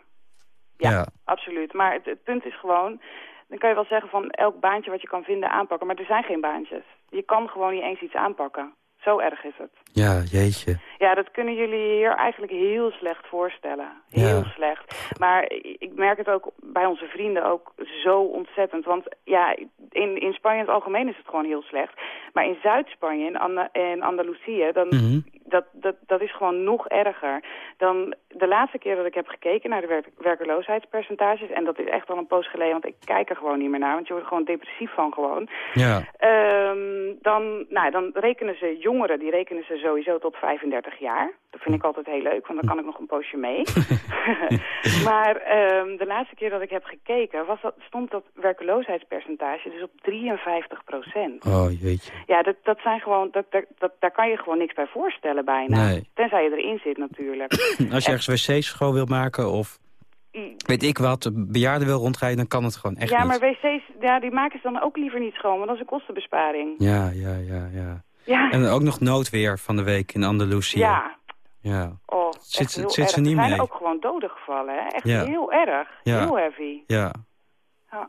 Speaker 6: Ja,
Speaker 3: Ja.
Speaker 6: absoluut. Maar het, het punt is gewoon, dan kan je wel zeggen van elk baantje wat je kan vinden aanpakken. Maar er zijn geen baantjes. Je kan gewoon niet eens iets aanpakken. Zo erg is het.
Speaker 3: Ja, jeetje.
Speaker 6: Ja, dat kunnen jullie hier eigenlijk heel slecht voorstellen. Heel
Speaker 3: Ja.
Speaker 6: slecht. Maar ik merk het ook bij onze vrienden ook zo ontzettend. Want ja, in, in Spanje in het algemeen is het gewoon heel slecht. Maar in Zuid-Spanje, in Andalusië, dan,
Speaker 3: Mhm.
Speaker 6: Dat, dat, dat is gewoon nog erger. Dan de laatste keer dat ik heb gekeken naar de werk- werkeloosheidspercentages... en dat is echt al een poos geleden, want ik kijk er gewoon niet meer naar... want je wordt er gewoon depressief van gewoon...
Speaker 3: Ja.
Speaker 6: Ehm, dan, nou, dan rekenen ze jongeren, die rekenen ze sowieso tot 35 jaar. Dat vind ik altijd heel leuk, want dan kan ik nog een poosje mee. maar ehm, de laatste keer dat ik heb gekeken, was dat, stond dat werkeloosheidspercentage dus op 53 procent.
Speaker 3: Oh, jeetje.
Speaker 6: Ja, dat, dat zijn gewoon, dat, dat, dat, daar kan je gewoon niks bij voorstellen bijna.
Speaker 3: Nee.
Speaker 6: Tenzij je erin zit natuurlijk.
Speaker 3: Als je ergens wc's schoon wil maken of weet ik wat, bejaarden wil rondrijden, dan kan het gewoon echt
Speaker 6: ja,
Speaker 3: niet.
Speaker 6: maar wc's, ja, die maken ze dan ook liever niet schoon, want dat is een kostenbesparing.
Speaker 3: Ja, ja, ja, ja.
Speaker 6: Ja,
Speaker 3: En ook nog noodweer van de week in Andalusië.
Speaker 6: ja.
Speaker 3: Ja.
Speaker 6: Oh,
Speaker 3: Zit- zit ze niet
Speaker 6: er zijn
Speaker 3: mee?
Speaker 6: ook gewoon doden gevallen, hè? Echt
Speaker 3: Ja.
Speaker 6: heel erg.
Speaker 3: Ja.
Speaker 6: Heel heavy.
Speaker 3: Ja.
Speaker 6: Ja.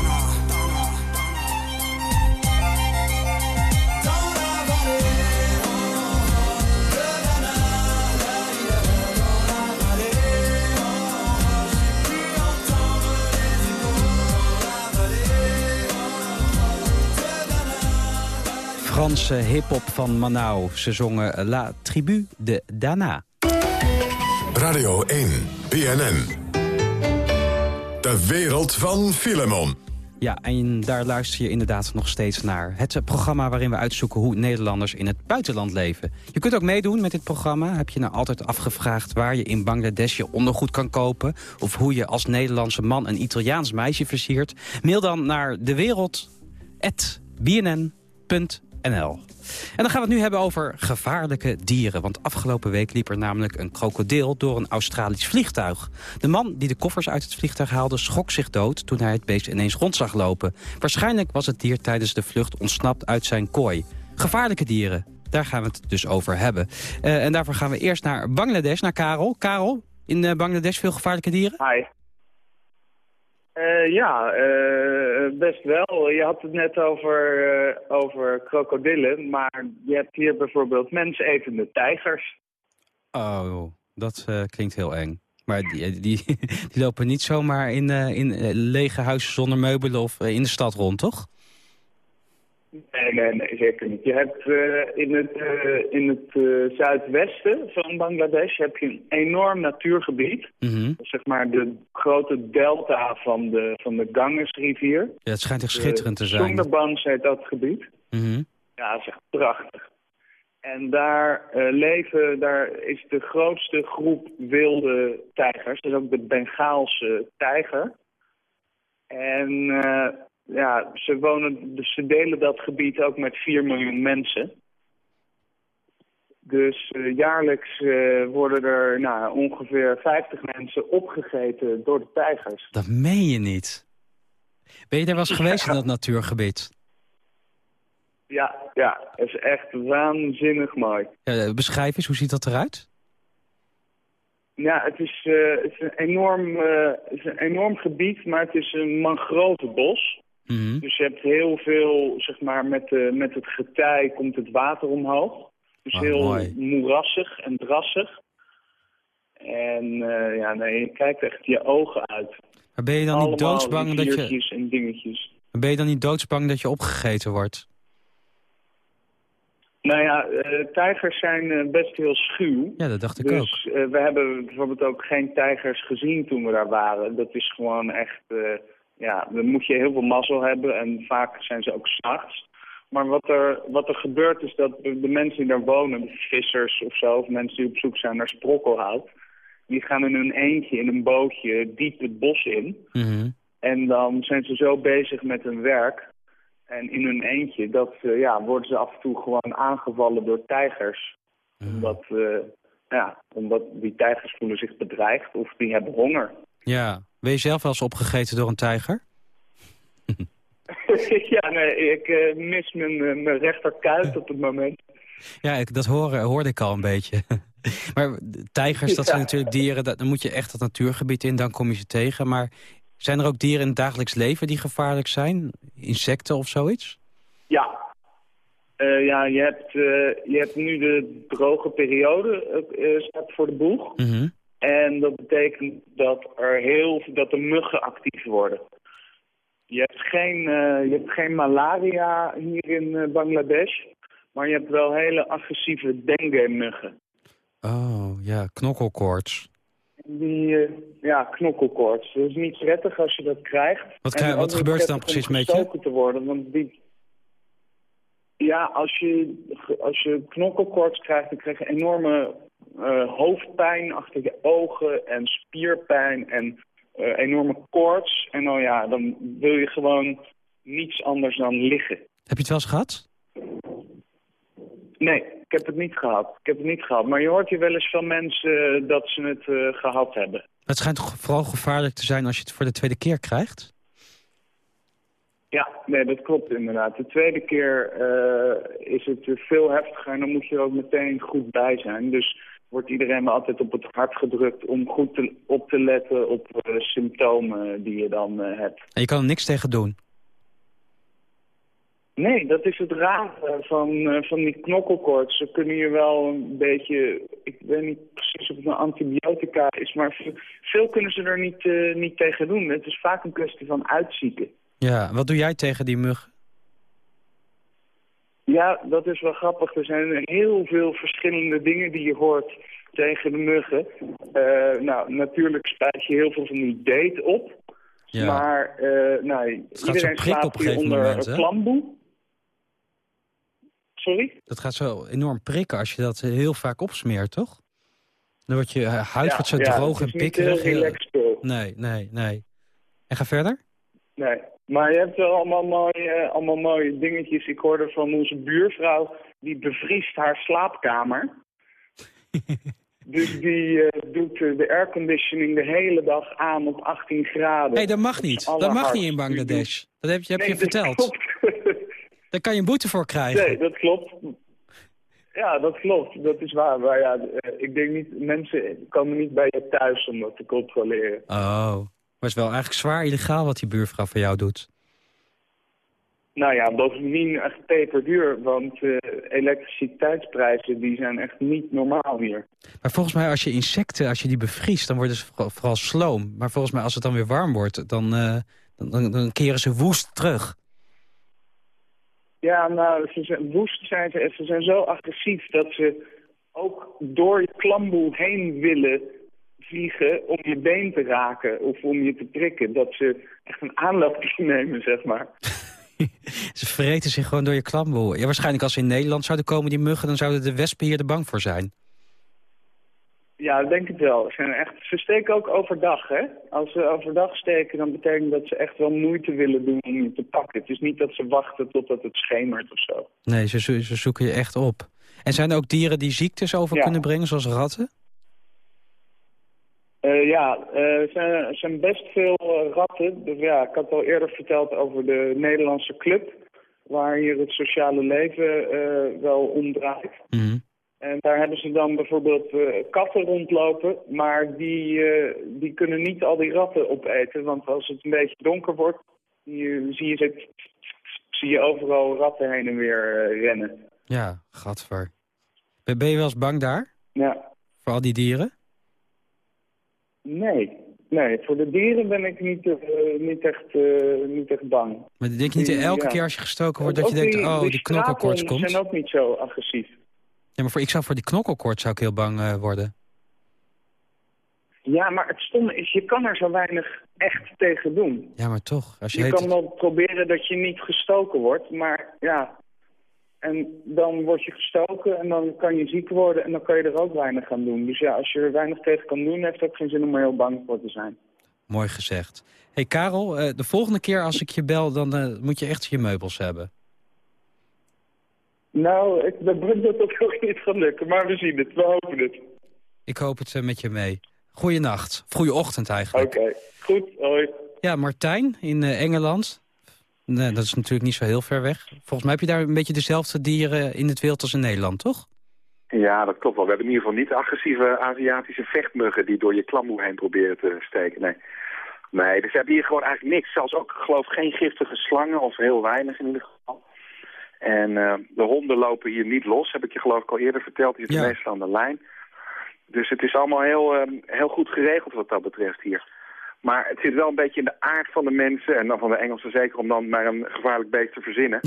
Speaker 3: Franse hip-hop van Manau. Ze zongen La Tribu de Dana.
Speaker 2: Radio 1, BNN. De wereld van Filemon.
Speaker 3: Ja, en daar luister je inderdaad nog steeds naar. Het programma waarin we uitzoeken hoe Nederlanders in het buitenland leven. Je kunt ook meedoen met dit programma. Heb je nou altijd afgevraagd waar je in Bangladesh je ondergoed kan kopen? Of hoe je als Nederlandse man een Italiaans meisje versiert? Mail dan naar dewereld.bnn.nl. En dan gaan we het nu hebben over gevaarlijke dieren. Want afgelopen week liep er namelijk een krokodil door een Australisch vliegtuig. De man die de koffers uit het vliegtuig haalde schrok zich dood... toen hij het beest ineens rond zag lopen. Waarschijnlijk was het dier tijdens de vlucht ontsnapt uit zijn kooi. Gevaarlijke dieren, daar gaan we het dus over hebben. Eh, en daarvoor gaan we eerst naar Bangladesh, naar Karel. Karel, in eh, Bangladesh veel gevaarlijke dieren?
Speaker 4: Hi. Eh, ja, eh, best wel. Je had het net over, eh, over krokodillen, maar je hebt hier bijvoorbeeld mensetende tijgers.
Speaker 3: Oh, dat klinkt heel eng. Maar die, die, die lopen niet zomaar in, in lege huizen zonder meubelen of in de stad rond, toch?
Speaker 4: Nee, nee, nee, zeker niet. Je hebt eh, in het, eh, in het eh, zuidwesten van Bangladesh heb je een enorm natuurgebied.
Speaker 3: Mhm.
Speaker 4: Zeg maar de grote delta van de, van de Gangesrivier.
Speaker 3: Ja, het schijnt echt schitterend te zijn.
Speaker 4: Sundarbans heet dat gebied.
Speaker 3: Mhm.
Speaker 4: Ja, dat is echt prachtig. En daar leven, daar is de grootste groep wilde tijgers. Dat is ook de Bengaalse tijger. En ja, ze, wonen, dus ze delen dat gebied ook met 4 miljoen mensen. Dus eh, jaarlijks eh, worden er nou, ongeveer 50 mensen opgegeten door de tijgers.
Speaker 3: Dat meen je niet. Ben je daar wel eens geweest in dat natuurgebied?
Speaker 4: Ja, ja, het is echt waanzinnig mooi.
Speaker 3: Ja, beschrijf eens, hoe ziet dat eruit?
Speaker 4: Ja, het is, eh, het is, een, enorm, eh, het is een enorm gebied, maar het is een
Speaker 3: Mhm.
Speaker 4: Dus je hebt heel veel, zeg maar, met, de, met het getij komt het water omhoog. Dus
Speaker 3: Ah,
Speaker 4: heel
Speaker 3: mooi.
Speaker 4: moerassig en drassig. En eh, ja, nee, je kijkt echt je ogen uit.
Speaker 3: Maar ben je dan niet doodsbang dat je,
Speaker 4: en dingetjes.
Speaker 3: ben je dan niet doodsbang dat je opgegeten wordt?
Speaker 4: Nou ja, eh, tijgers zijn eh, best heel schuw.
Speaker 3: Ja, dat dacht ik ook.
Speaker 4: Dus eh, we hebben bijvoorbeeld ook geen tijgers gezien toen we daar waren. Dat is gewoon echt, eh, ja, dan moet je heel veel mazzel hebben en vaak zijn ze ook s'nachts. Maar wat er, wat er gebeurt is dat de, de mensen die daar wonen, de vissers of zo, of mensen die op zoek zijn naar sprokkelhout, die gaan in hun eentje in een bootje diep het bos in.
Speaker 3: Mhm.
Speaker 4: En dan zijn ze zo bezig met hun werk en in hun eentje, dat eh, ja, worden ze af en toe gewoon aangevallen door tijgers. Omdat, eh, ja, omdat die tijgers voelen zich bedreigd of die hebben honger.
Speaker 3: Ja. Ben je zelf wel eens opgegeten door een tijger?
Speaker 4: ja, nee, ik eh, mis mijn, eh, mijn rechterkuit op het moment.
Speaker 3: Ja, ik, dat hoorde, hoorde ik al een beetje. maar tijgers, dat zijn
Speaker 4: Ja.
Speaker 3: natuurlijk dieren, dat, dan moet je echt het natuurgebied in, dan kom je ze tegen. Maar zijn er ook dieren in het dagelijks leven die gevaarlijk zijn? Insecten of zoiets?
Speaker 4: Ja, Eh, ja je, hebt, eh, je hebt nu de droge periode eh, eh, staat voor de boeg.
Speaker 3: Mhm.
Speaker 4: En dat betekent dat er heel dat de muggen actief worden. Je hebt geen, eh, je hebt geen malaria hier in eh, Bangladesh, maar je hebt wel hele agressieve dengue-muggen.
Speaker 3: Oh, ja, knokkelkoorts.
Speaker 4: Die, eh, ja, knokkelkoorts. Dat is niet prettig als je dat krijgt.
Speaker 3: Wat krijg- wat gebeurt er dan precies met je?
Speaker 4: te worden, want die... Ja, als je, als je knokkelkoorts krijgt, dan krijg je enorme eh, hoofdpijn achter je ogen en spierpijn en eh, enorme koorts. En nou ja, dan wil je gewoon niets anders dan liggen.
Speaker 3: Heb je het wel eens gehad?
Speaker 4: Nee, ik heb het niet gehad. Ik heb het niet gehad. Maar je hoort je wel eens van mensen eh, dat ze het eh, gehad hebben.
Speaker 3: Het schijnt toch vooral gevaarlijk te zijn als je het voor de tweede keer krijgt?
Speaker 4: Ja, nee, dat klopt inderdaad. De tweede keer is het veel heftiger en dan moet je er ook meteen goed bij zijn. Dus wordt iedereen me altijd op het hart gedrukt om goed te, op te letten op eh, symptomen die je dan eh, hebt.
Speaker 3: En je kan er niks tegen doen.
Speaker 4: Nee, dat is het raar van, eh, van die knokkelkoorts. Ze kunnen je wel een beetje, ik weet niet precies of het een antibiotica is, maar veel, kunnen ze er niet, niet tegen doen. Het is vaak een kwestie van uitzieken.
Speaker 3: Ja, wat doe jij tegen die mug?
Speaker 4: Ja, dat is wel grappig. Er zijn heel veel verschillende dingen die je hoort tegen de muggen. Eh, nou, natuurlijk spuit je heel veel van die date op.
Speaker 3: Ja.
Speaker 4: Maar eh, nou,
Speaker 3: Het gaat zo
Speaker 4: iedereen slaapt hier
Speaker 3: gegeven
Speaker 4: onder
Speaker 3: moment,
Speaker 4: een klamboe. Sorry?
Speaker 3: Dat gaat zo enorm prikken als je dat heel vaak opsmeert, toch? Dan wordt je huid
Speaker 4: Ja,
Speaker 3: wordt zo
Speaker 4: ja,
Speaker 3: droog
Speaker 4: het
Speaker 3: en pikkerig.
Speaker 4: heel relaxed spul.
Speaker 3: Nee, nee, nee. En ga verder?
Speaker 4: Nee, maar je hebt wel allemaal mooie, allemaal mooie dingetjes. Ik hoorde van onze buurvrouw, die bevriest haar slaapkamer. dus die eh, doet eh, de airconditioning de hele dag aan op 18 graden.
Speaker 3: Nee, dat mag niet.
Speaker 4: Dat
Speaker 3: mag niet in Bangladesh. Dat heb je, heb
Speaker 4: Nee,
Speaker 3: je
Speaker 4: dat
Speaker 3: verteld.
Speaker 4: klopt.
Speaker 3: Daar kan je een boete voor krijgen.
Speaker 4: nee, dat klopt. Ja, dat klopt. Dat is waar. Maar ja, eh, ik denk niet, mensen komen niet bij je thuis om dat te controleren.
Speaker 3: Oh, maar het is wel eigenlijk zwaar illegaal wat die buurvrouw voor jou doet.
Speaker 4: Nou ja, bovendien echt peperduur, want eh, elektriciteitsprijzen die zijn echt niet normaal hier.
Speaker 3: Maar volgens mij als je insecten, als je die bevriest, dan worden ze vooral, sloom. Maar volgens mij als het dan weer warm wordt, dan, eh, dan, dan, dan keren ze woest terug.
Speaker 4: Ja, nou, ze zijn woest zijn ze. en Ze zijn zo agressief dat ze ook door je klamboe heen willen vliegen om je been te raken of om je te prikken. Dat ze echt een aanloop nemen, zeg maar.
Speaker 3: Ze vreten zich gewoon door je klamboe. Ja, waarschijnlijk als ze in Nederland zouden komen, die muggen... dan zouden de wespen hier er bang voor zijn.
Speaker 4: Ja, denk het wel. Ze, zijn echt, ze steken ook overdag, hè. Als ze overdag steken, dan betekent dat ze echt wel moeite willen doen om je te pakken. Het is niet dat ze wachten totdat het schemert of zo.
Speaker 3: Nee, ze, ze zoeken je echt op. En zijn er ook dieren die ziektes over
Speaker 4: Ja.
Speaker 3: kunnen brengen, zoals ratten?
Speaker 4: Eh, ja, eh, er zijn, zijn best veel eh, ratten. Dus ja, ik had al eerder verteld over de Nederlandse club, waar hier het sociale leven wel om draait.
Speaker 3: Mhm.
Speaker 4: En daar hebben ze dan bijvoorbeeld katten rondlopen, maar die, die kunnen niet al die ratten opeten. Want als het een beetje donker wordt, je, zie, je, ze- zie je overal ratten heen en weer rennen.
Speaker 3: Ja, gadver. Ben ben je wel eens bang daar?
Speaker 4: Ja,
Speaker 3: Voor al die dieren?
Speaker 4: Nee. Nee, voor de dieren ben ik niet, eh, niet, echt, eh, niet echt bang.
Speaker 3: Maar denk je niet
Speaker 4: Die-
Speaker 3: elke
Speaker 4: ja.
Speaker 3: keer als je gestoken wordt... dat je denkt, oh, die knokkelkoorts
Speaker 4: straathonden
Speaker 3: komt?
Speaker 4: zijn ook niet zo agressief.
Speaker 3: Ja, maar voor, ik zou voor die knokkelkoorts zou ik heel bang eh, worden.
Speaker 4: Ja, maar het stomme is, je kan er zo weinig echt tegen doen.
Speaker 3: Ja, maar toch. Als je,
Speaker 4: Je kan wel proberen dat je niet gestoken wordt, maar ja... En dan word je gestoken en dan kan je ziek worden en dan kan je er ook weinig aan doen. Dus ja, als je er weinig tegen kan doen, heeft het ook geen zin om er heel bang voor te zijn.
Speaker 3: Mooi gezegd. hey Karel, eh, de volgende keer als ik je bel... dan eh, moet je echt je meubels hebben.
Speaker 4: Nou, ik ben dat dat ook niet gaat lukken, maar we zien het, we hopen het.
Speaker 3: Ik hoop het eh, met je mee. Goeienacht. Of Goeieochtend eigenlijk.
Speaker 4: Oké, goed, hoi.
Speaker 3: Ja, Martijn in Engeland. Nee, dat is natuurlijk niet zo heel ver weg. Volgens mij heb je daar een beetje dezelfde dieren in het wild als in Nederland, toch?
Speaker 5: Ja, dat klopt wel. We hebben in ieder geval niet agressieve Aziatische vechtmuggen die door je klamboe heen proberen te steken. Nee. Nee, dus we hebben hier gewoon eigenlijk niks. Zelfs ook, geloof ik, geen giftige slangen, of heel weinig in ieder geval. En eh, de honden lopen hier niet los, heb ik je geloof ik al eerder verteld. Die zitten
Speaker 3: Ja.
Speaker 5: meestal aan de lijn. Dus het is allemaal heel, eh, heel goed geregeld wat dat betreft hier. Maar het zit wel een beetje in de aard van de mensen, en dan van de Engelsen zeker, om dan maar een gevaarlijk beest te verzinnen.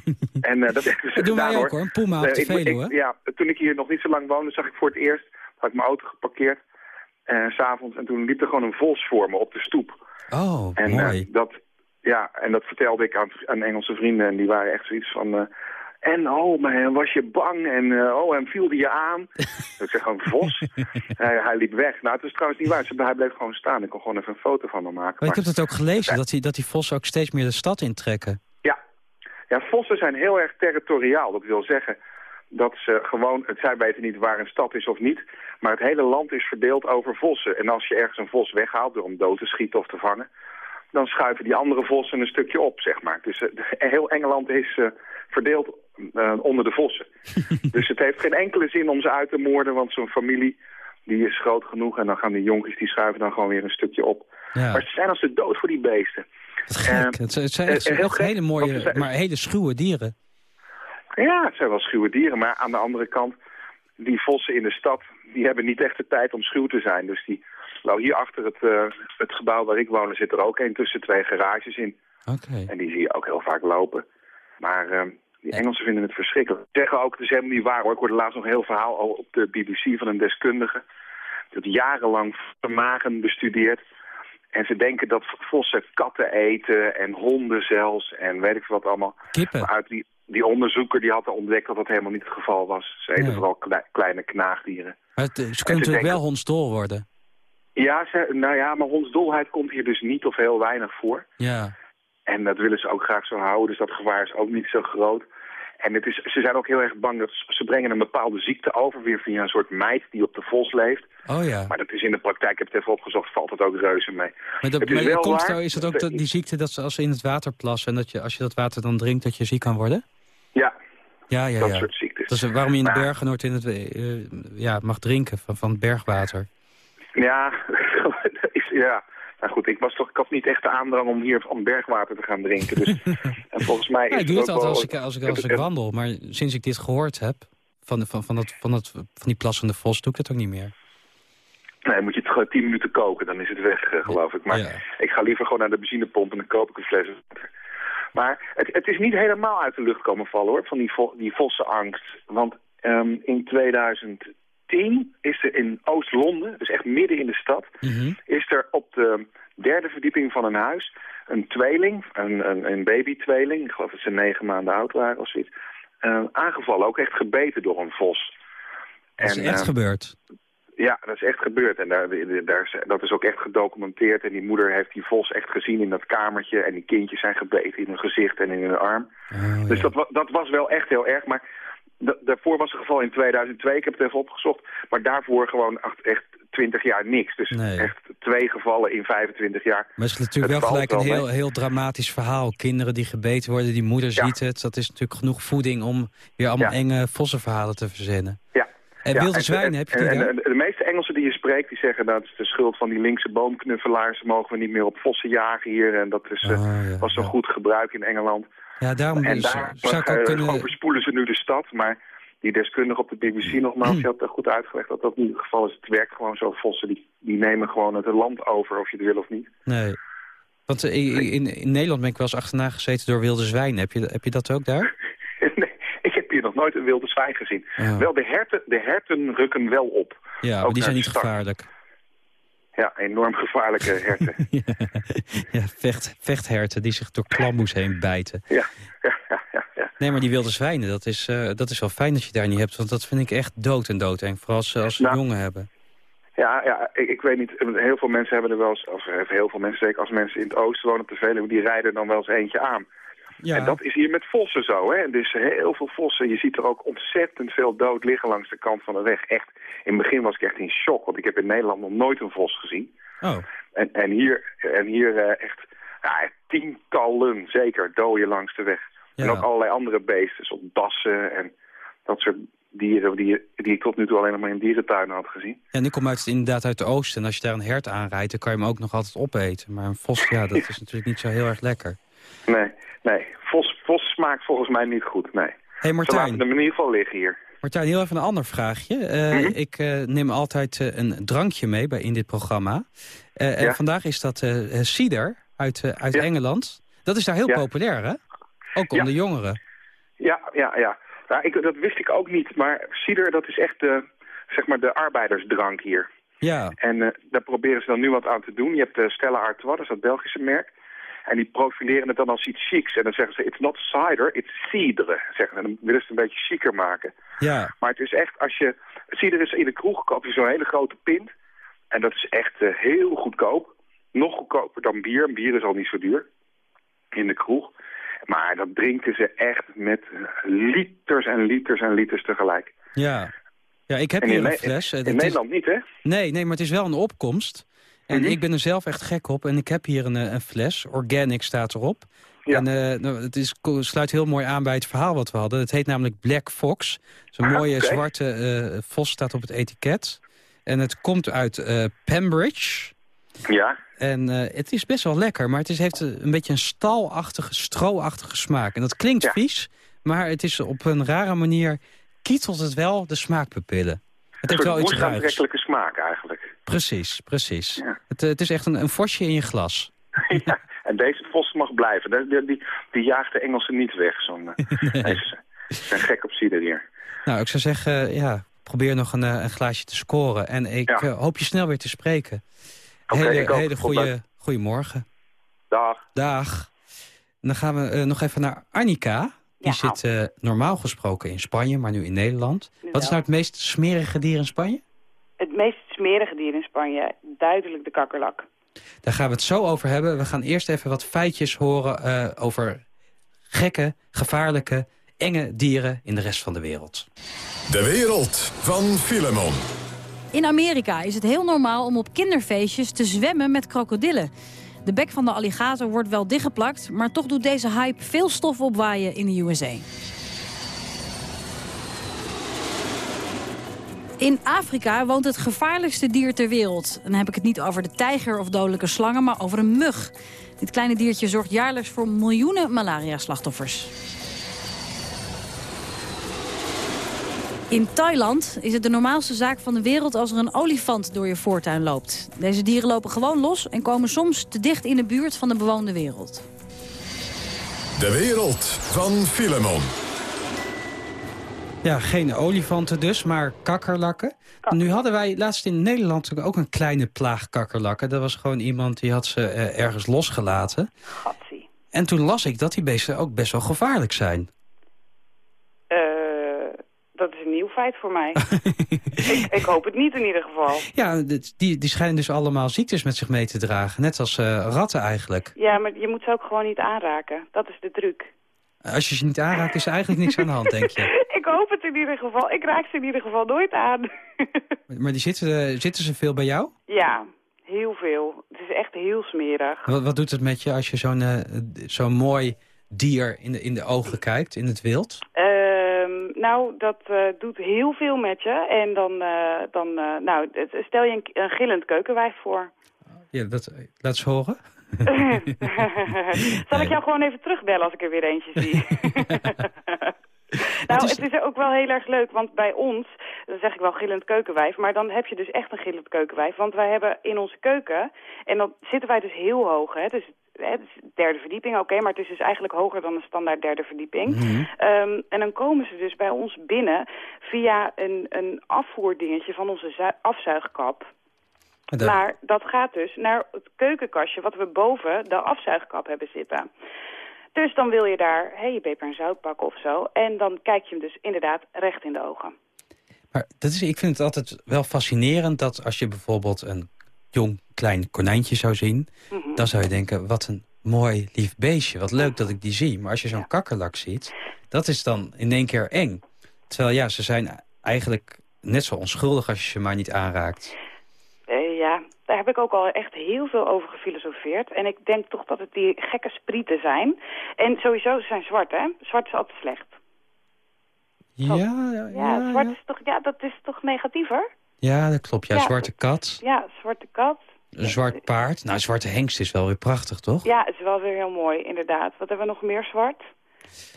Speaker 5: en eh, dat hebben ze gedaan
Speaker 3: wij ook
Speaker 5: hoor.
Speaker 3: een puma op
Speaker 5: Nee,
Speaker 3: de Veluwe.
Speaker 5: ik- ja, toen ik hier nog niet zo lang woonde, zag ik voor het eerst, had ik mijn auto geparkeerd, eh, s s'avonds, en toen liep er gewoon een vos voor me op de stoep.
Speaker 3: Oh,
Speaker 5: En
Speaker 3: mooi.
Speaker 5: eh, dat, ja, en dat vertelde ik aan, aan Engelse vrienden en die waren echt zoiets van... en oh, maar was je bang? En eh, oh, en viel die je aan? ik zeg gewoon, vos? hij, hij liep weg. Nou, het is trouwens niet waar. Ze- Hij bleef gewoon staan. Ik kon gewoon even een foto van hem maken.
Speaker 3: Maar ik
Speaker 5: Maar-
Speaker 3: heb het ook gelezen, dat die, dat die vossen ook steeds meer de stad intrekken.
Speaker 5: ja. ja, vossen zijn heel erg territoriaal. Dat wil zeggen dat ze gewoon, het zij weten niet waar een stad is of niet, maar het hele land is verdeeld over vossen. En als je ergens een vos weghaalt door hem dood te schieten of te vangen, dan schuiven die andere vossen een stukje op, zeg maar. Dus eh, heel Engeland is eh, verdeeld eh, onder de vossen. dus het heeft geen enkele zin om ze uit te moorden, want zo'n familie die is groot genoeg en dan gaan die jonkies die schuiven dan gewoon weer een stukje op.
Speaker 3: Ja,
Speaker 5: Maar ze zijn als de dood voor die beesten.
Speaker 3: gek. het, zijn- het zijn echt,
Speaker 5: eh, heel gek,
Speaker 3: hele mooie,
Speaker 5: zijn-
Speaker 3: maar hele schuwe dieren.
Speaker 5: Ja, het zijn wel schuwe dieren, maar aan de andere kant, die vossen in de stad, die hebben niet echt de tijd om schuw te zijn. Dus die, nou hier achter het, eh, het gebouw waar ik woon, zit er ook een tussen twee garages in.
Speaker 3: Oké.
Speaker 5: En die zie je ook heel vaak lopen. Maar eh, die Engelsen vinden het verschrikkelijk. Ze zeggen ook, het is helemaal niet waar hoor. Ik hoorde laatst nog een heel verhaal al op de BBC van een deskundige. Had jarenlang magen bestudeerd. En ze denken dat vossen katten eten en honden zelfs en weet ik wat allemaal.
Speaker 3: Kippen.
Speaker 5: Maar uit die, die onderzoeker die had ontdekt dat dat helemaal niet het geval was. Ze eten
Speaker 3: Nee.
Speaker 5: vooral klei- kleine knaagdieren.
Speaker 3: Maar het, eh, ze
Speaker 5: ze
Speaker 3: kunnen natuurlijk wel hondsdol worden.
Speaker 5: Ja, ze, nou ja, maar hondsdolheid komt hier dus niet of heel weinig voor.
Speaker 3: Ja.
Speaker 5: En dat willen ze ook graag zo houden, dus dat gevaar is ook niet zo groot. En het is, ze zijn ook heel erg bang dat ze, brengen een bepaalde ziekte over weer via een soort meid die op de vos leeft.
Speaker 3: Oh ja.
Speaker 5: Maar dat is in de praktijk, ik heb het even opgezocht, valt het ook reuze mee.
Speaker 3: Maar, dat,
Speaker 5: het is
Speaker 3: maar
Speaker 5: wel waar-
Speaker 3: is het ook dat, die ziekte dat ze als ze in het water plassen... en dat je, als je dat water dan drinkt, dat je ziek kan worden?
Speaker 5: Ja,
Speaker 3: Ja, ja,
Speaker 5: dat
Speaker 3: ja.
Speaker 5: soort ziektes.
Speaker 3: Dat is waarom je in de bergen nooit in het, eh, ja, mag drinken van, van bergwater.
Speaker 5: Ja, dat ja. Nou goed, ik, was toch, ik had niet echt de aandrang om hier van bergwater te gaan drinken. Dus, en volgens mij
Speaker 3: Ja,
Speaker 5: is
Speaker 3: ik doe
Speaker 5: het
Speaker 3: altijd
Speaker 5: wel-
Speaker 3: als ik, als ik, als ik
Speaker 5: het-
Speaker 3: wandel. Maar sinds ik dit gehoord heb, van, de, van, van, dat, van, dat, van die plassende vos, doe ik dat ook niet meer.
Speaker 5: Nee, moet je het gewoon tien minuten koken, dan is het weg, eh, geloof ik. Maar
Speaker 3: Ja.
Speaker 5: ik ga liever gewoon naar de benzinepomp en dan koop ik een fles. Maar het, het is niet helemaal uit de lucht komen vallen hoor, van die, vo die vossenangst. Want um, in 2010 is er in Oost-Londen, dus echt midden in de stad,
Speaker 3: Mhm.
Speaker 5: is er op de derde verdieping van een huis een tweeling, een, een, een baby-tweeling, ik geloof dat ze negen maanden oud waren of zoiets, uh, aangevallen, ook echt gebeten door een vos.
Speaker 3: Dat is echt
Speaker 5: uh,
Speaker 3: gebeurd.
Speaker 5: Ja, dat is echt gebeurd. En daar, daar is, dat is ook echt gedocumenteerd. En die moeder heeft die vos echt gezien in dat kamertje. En die kindjes zijn gebeten in hun gezicht en in hun arm.
Speaker 3: Oh,
Speaker 5: dus
Speaker 3: ja.
Speaker 5: dat, dat was wel echt heel erg. Maar daarvoor was het geval in 2002. Ik heb het even opgezocht. Maar daarvoor gewoon echt 20 jaar niks. Dus
Speaker 3: Nee.
Speaker 5: echt twee gevallen in 25 jaar.
Speaker 3: Maar het is natuurlijk
Speaker 5: Het
Speaker 3: wel gelijk een heel, heel dramatisch verhaal. Kinderen die gebeten worden, die moeder
Speaker 5: Ja.
Speaker 3: ziet het. Dat is natuurlijk genoeg voeding om weer allemaal
Speaker 5: Ja.
Speaker 3: enge vossenverhalen te verzinnen.
Speaker 5: Ja.
Speaker 3: En
Speaker 5: Ja,
Speaker 3: wilde zwijnen,
Speaker 5: en-
Speaker 3: heb je die
Speaker 5: en, de meeste Engelsen die je spreekt, die zeggen dat is de schuld van die linkse boomknuffelaars. Mogen we niet meer op vossen jagen hier. En dat is, eh,
Speaker 3: Oh, ja,
Speaker 5: was zo'n
Speaker 3: ja.
Speaker 5: goed gebruik in Engeland.
Speaker 3: Ja, daarom
Speaker 5: En
Speaker 3: dus,
Speaker 5: daar
Speaker 3: zou ik
Speaker 5: eh,
Speaker 3: kunnen...
Speaker 5: overspoelen ze nu de stad. Maar die deskundige op de BBC nogmaals, die had goed uitgelegd dat dat niet het geval is. Het werkt gewoon zo. Vossen die, die nemen gewoon het land over, of je het wil of niet.
Speaker 3: Nee. Want eh, in, in, in Nederland ben ik wel eens achterna gezeten door wilde zwijnen. Heb je, heb je dat ook daar?
Speaker 5: nee, ik heb hier nog nooit een wilde zwijn gezien.
Speaker 3: Oh.
Speaker 5: Wel, de herten, de herten rukken wel op.
Speaker 3: Ja, maar die zijn niet gevaarlijk.
Speaker 5: Ja, enorm gevaarlijke herten.
Speaker 3: ja, ja vecht, vechtherten die zich door klamboes heen bijten.
Speaker 5: ja, ja, ja, ja.
Speaker 3: Nee, maar die wilde zwijnen, dat is, eh, dat is wel fijn dat je daar niet hebt. Want dat vind ik echt dood en doodeng. Vooral als, ze- als ze
Speaker 5: Nou.
Speaker 3: jongen hebben.
Speaker 5: Ja, ja ik, ik weet niet. Heel veel mensen hebben er wel eens, of heel veel mensen, zeker als mensen in het oosten wonen op de Veluwe, die rijden dan wel eens eentje aan.
Speaker 3: Ja,
Speaker 5: En dat is hier met vossen zo, hè. Dus heel veel vossen. Je ziet er ook ontzettend veel dood liggen langs de kant van de weg. Echt, in het begin was ik echt in shock, want ik heb in Nederland nog nooit een vos gezien.
Speaker 3: oh,
Speaker 5: En, en hier, en hier eh, echt ja, tientallen, zeker, dooien langs de weg.
Speaker 3: Ja.
Speaker 5: En ook allerlei andere beesten, zoals dassen en dat soort dieren die, die ik tot nu toe alleen nog maar in dierentuinen had gezien.
Speaker 3: en ik kom uit, inderdaad uit de oosten. En als je daar een hert aanrijdt, dan kan je hem ook nog altijd opeten. Maar een vos, ja, dat is natuurlijk niet zo heel erg lekker.
Speaker 5: Nee, nee. Vos, smaakt volgens mij niet goed, nee.
Speaker 3: Hé hey
Speaker 5: Ze laten
Speaker 3: Martijn,
Speaker 5: hem in ieder geval liggen hier.
Speaker 3: Martijn, heel even een ander vraagje. Eh,
Speaker 5: Mhm.
Speaker 3: Ik eh, neem altijd eh, een drankje mee bij, in dit programma. En vandaag is dat cider uit, uit
Speaker 5: Ja.
Speaker 3: Engeland. Dat is daar heel
Speaker 5: Ja.
Speaker 3: populair, hè? Ook onder jongeren.
Speaker 5: Ja, ja, ja. ja ik, dat wist ik ook niet, maar cider, dat is echt de, zeg maar de arbeidersdrank hier.
Speaker 3: Ja,
Speaker 5: En daar proberen ze dan nu wat aan te doen. Je hebt de Stella Artois, dat is dat Belgische merk. En die profileren het dan als iets chics. En dan zeggen ze, it's not cider, it's cidre. Zeggen ze. En dan willen ze het een beetje chiquer maken.
Speaker 3: ja.
Speaker 5: Maar het is echt, als je... Cider is in de kroeg, koop je zo'n hele grote pint. En dat is echt eh, heel goedkoop. Nog goedkoper dan bier. Bier is al niet zo duur. In de kroeg. Maar dat drinken ze echt met eh, liters en liters en liters tegelijk.
Speaker 3: Ja. Ja, ik heb
Speaker 5: En
Speaker 3: hier
Speaker 5: in,
Speaker 3: een fles. Eh,
Speaker 5: in
Speaker 3: is-
Speaker 5: Nederland niet, hè?
Speaker 3: Nee, nee, maar het is wel een opkomst. En
Speaker 5: Mhm.
Speaker 3: ik ben er zelf echt gek op. En ik heb hier een, eh, een fles. Organic staat erop.
Speaker 5: Ja.
Speaker 3: En eh, nou, het is, sluit heel mooi aan bij het verhaal wat we hadden. Het heet namelijk Black Fox. Zo'n
Speaker 5: Ah,
Speaker 3: mooie zwarte eh, vos staat op het etiket. En het komt uit eh, Pembridge.
Speaker 5: Ja.
Speaker 3: En het is best wel lekker, maar het is, heeft een beetje een stalachtige, stroachtige smaak. En dat klinkt
Speaker 5: Ja.
Speaker 3: vies, maar het is op een rare manier... kietelt het wel de smaakpapillen. Het heeft wel iets
Speaker 5: aantrekkelijke smaak eigenlijk.
Speaker 3: Precies, precies.
Speaker 5: Ja.
Speaker 3: Het, eh, het is echt een, een vosje in je glas.
Speaker 5: ja. En deze vos mag blijven. Die, die, die, jaagt de Engelsen niet weg. Zo'n, eh, nee, zijn gek op cider hier.
Speaker 3: Nou, ik zou zeggen, eh, ja, probeer nog een, een glaasje te scoren. En ik
Speaker 5: Ja.
Speaker 3: hoop je snel weer te spreken.
Speaker 5: Oké,
Speaker 3: hele hele goede, goedemorgen.
Speaker 5: Dag.
Speaker 3: Dag. Dan gaan we nog even naar Annika. Die
Speaker 6: Ja.
Speaker 3: zit eh, normaal gesproken in Spanje, maar nu in Nederland. Wat is nou het meest smerige dier in Spanje?
Speaker 6: Het meest smerige dier in Spanje, duidelijk de kakkerlak.
Speaker 3: Daar gaan we het zo over hebben. We gaan eerst even wat feitjes horen eh, over gekke, gevaarlijke, enge dieren in de rest van de wereld.
Speaker 2: De wereld van Filemon.
Speaker 8: In Amerika is het heel normaal om op kinderfeestjes te zwemmen met krokodillen. De bek van de alligator wordt wel dichtgeplakt, maar toch doet deze hype veel stof opwaaien in de USA. In Afrika woont het gevaarlijkste dier ter wereld. Dan heb ik het niet over de tijger of dodelijke slangen, maar over een mug. Dit kleine diertje zorgt jaarlijks voor miljoenen malaria-slachtoffers. In Thailand is het de normaalste zaak van de wereld als er een olifant door je voortuin loopt. Deze dieren lopen gewoon los en komen soms te dicht in de buurt van de bewoonde wereld.
Speaker 2: De wereld van Filemon.
Speaker 3: Ja, geen olifanten dus, maar kakkerlakken. Nu hadden wij laatst in Nederland ook een kleine plaag kakkerlakken. Dat was gewoon iemand die had ze eh, ergens losgelaten.
Speaker 6: Gatsie.
Speaker 3: En toen las ik dat die beesten ook best wel gevaarlijk zijn.
Speaker 6: Dat is een nieuw feit voor mij. ik, ik hoop het niet in ieder geval.
Speaker 3: Ja, die, die schijnen dus allemaal ziektes met zich mee te dragen. Net als eh, ratten eigenlijk.
Speaker 6: Ja, maar je moet ze ook gewoon niet aanraken. Dat is de truc.
Speaker 3: Als je ze niet aanraakt is er eigenlijk niks aan de hand, denk je.
Speaker 6: ik hoop het in ieder geval. Ik raak ze in ieder geval nooit aan.
Speaker 3: Maar die zitten, eh, zitten ze veel bij jou?
Speaker 6: ja, heel veel. Het is echt heel smerig.
Speaker 3: Wat, wat doet het met je als je zo'n eh, zo'n mooi dier in de, in de ogen kijkt, in het wild?
Speaker 6: Nou, dat eh, doet heel veel met je. En dan, eh, dan eh, nou, stel je een, een gillend keukenwijf voor.
Speaker 3: Ja, dat, laat eens horen.
Speaker 6: Zal ik jou gewoon even terugbellen als ik er weer eentje zie? nou, het is ook wel heel erg leuk, want bij ons, dan zeg ik wel gillend keukenwijf, maar dan heb je dus echt een gillend keukenwijf. Want wij hebben in onze keuken, en dan zitten wij dus heel hoog, hè, dus hè, het is derde verdieping, oké, maar het is dus eigenlijk hoger dan een standaard derde verdieping. Ehm, en dan komen ze dus bij ons binnen via een, een afvoerdingetje van onze zui- afzuigkap. Maar dat gaat dus naar het keukenkastje wat we boven de afzuigkap hebben zitten. Dus dan wil je daar hey, je peper en zout pakken of zo. En dan kijk je hem dus inderdaad recht in de ogen.
Speaker 3: Maar dat is, ik vind het altijd wel fascinerend dat als je bijvoorbeeld een jong klein konijntje zou zien...
Speaker 6: Mhm.
Speaker 3: dan zou je denken, wat een mooi lief beestje. Wat leuk dat ik die zie. Maar als je zo'n kakkerlak ziet, dat is dan in één keer eng. Terwijl ja, ze zijn eigenlijk net zo onschuldig als je ze maar niet aanraakt.
Speaker 6: Eh, ja, daar heb ik ook al echt heel veel over gefilosofeerd. En ik denk toch dat het die gekke sprieten zijn. En sowieso, ze zijn zwart, hè? Zwart is altijd slecht.
Speaker 3: Ja, ja,
Speaker 6: Ja, zwart is toch, ja dat is toch negatiever?
Speaker 3: Ja, dat klopt. Ja,
Speaker 6: Ja.
Speaker 3: zwarte kat,
Speaker 6: Ja, zwarte kat.
Speaker 3: een zwart paard. Nou, zwarte hengst is wel weer prachtig, toch?
Speaker 6: Ja, het is wel weer heel mooi, inderdaad. Wat hebben we nog meer zwart?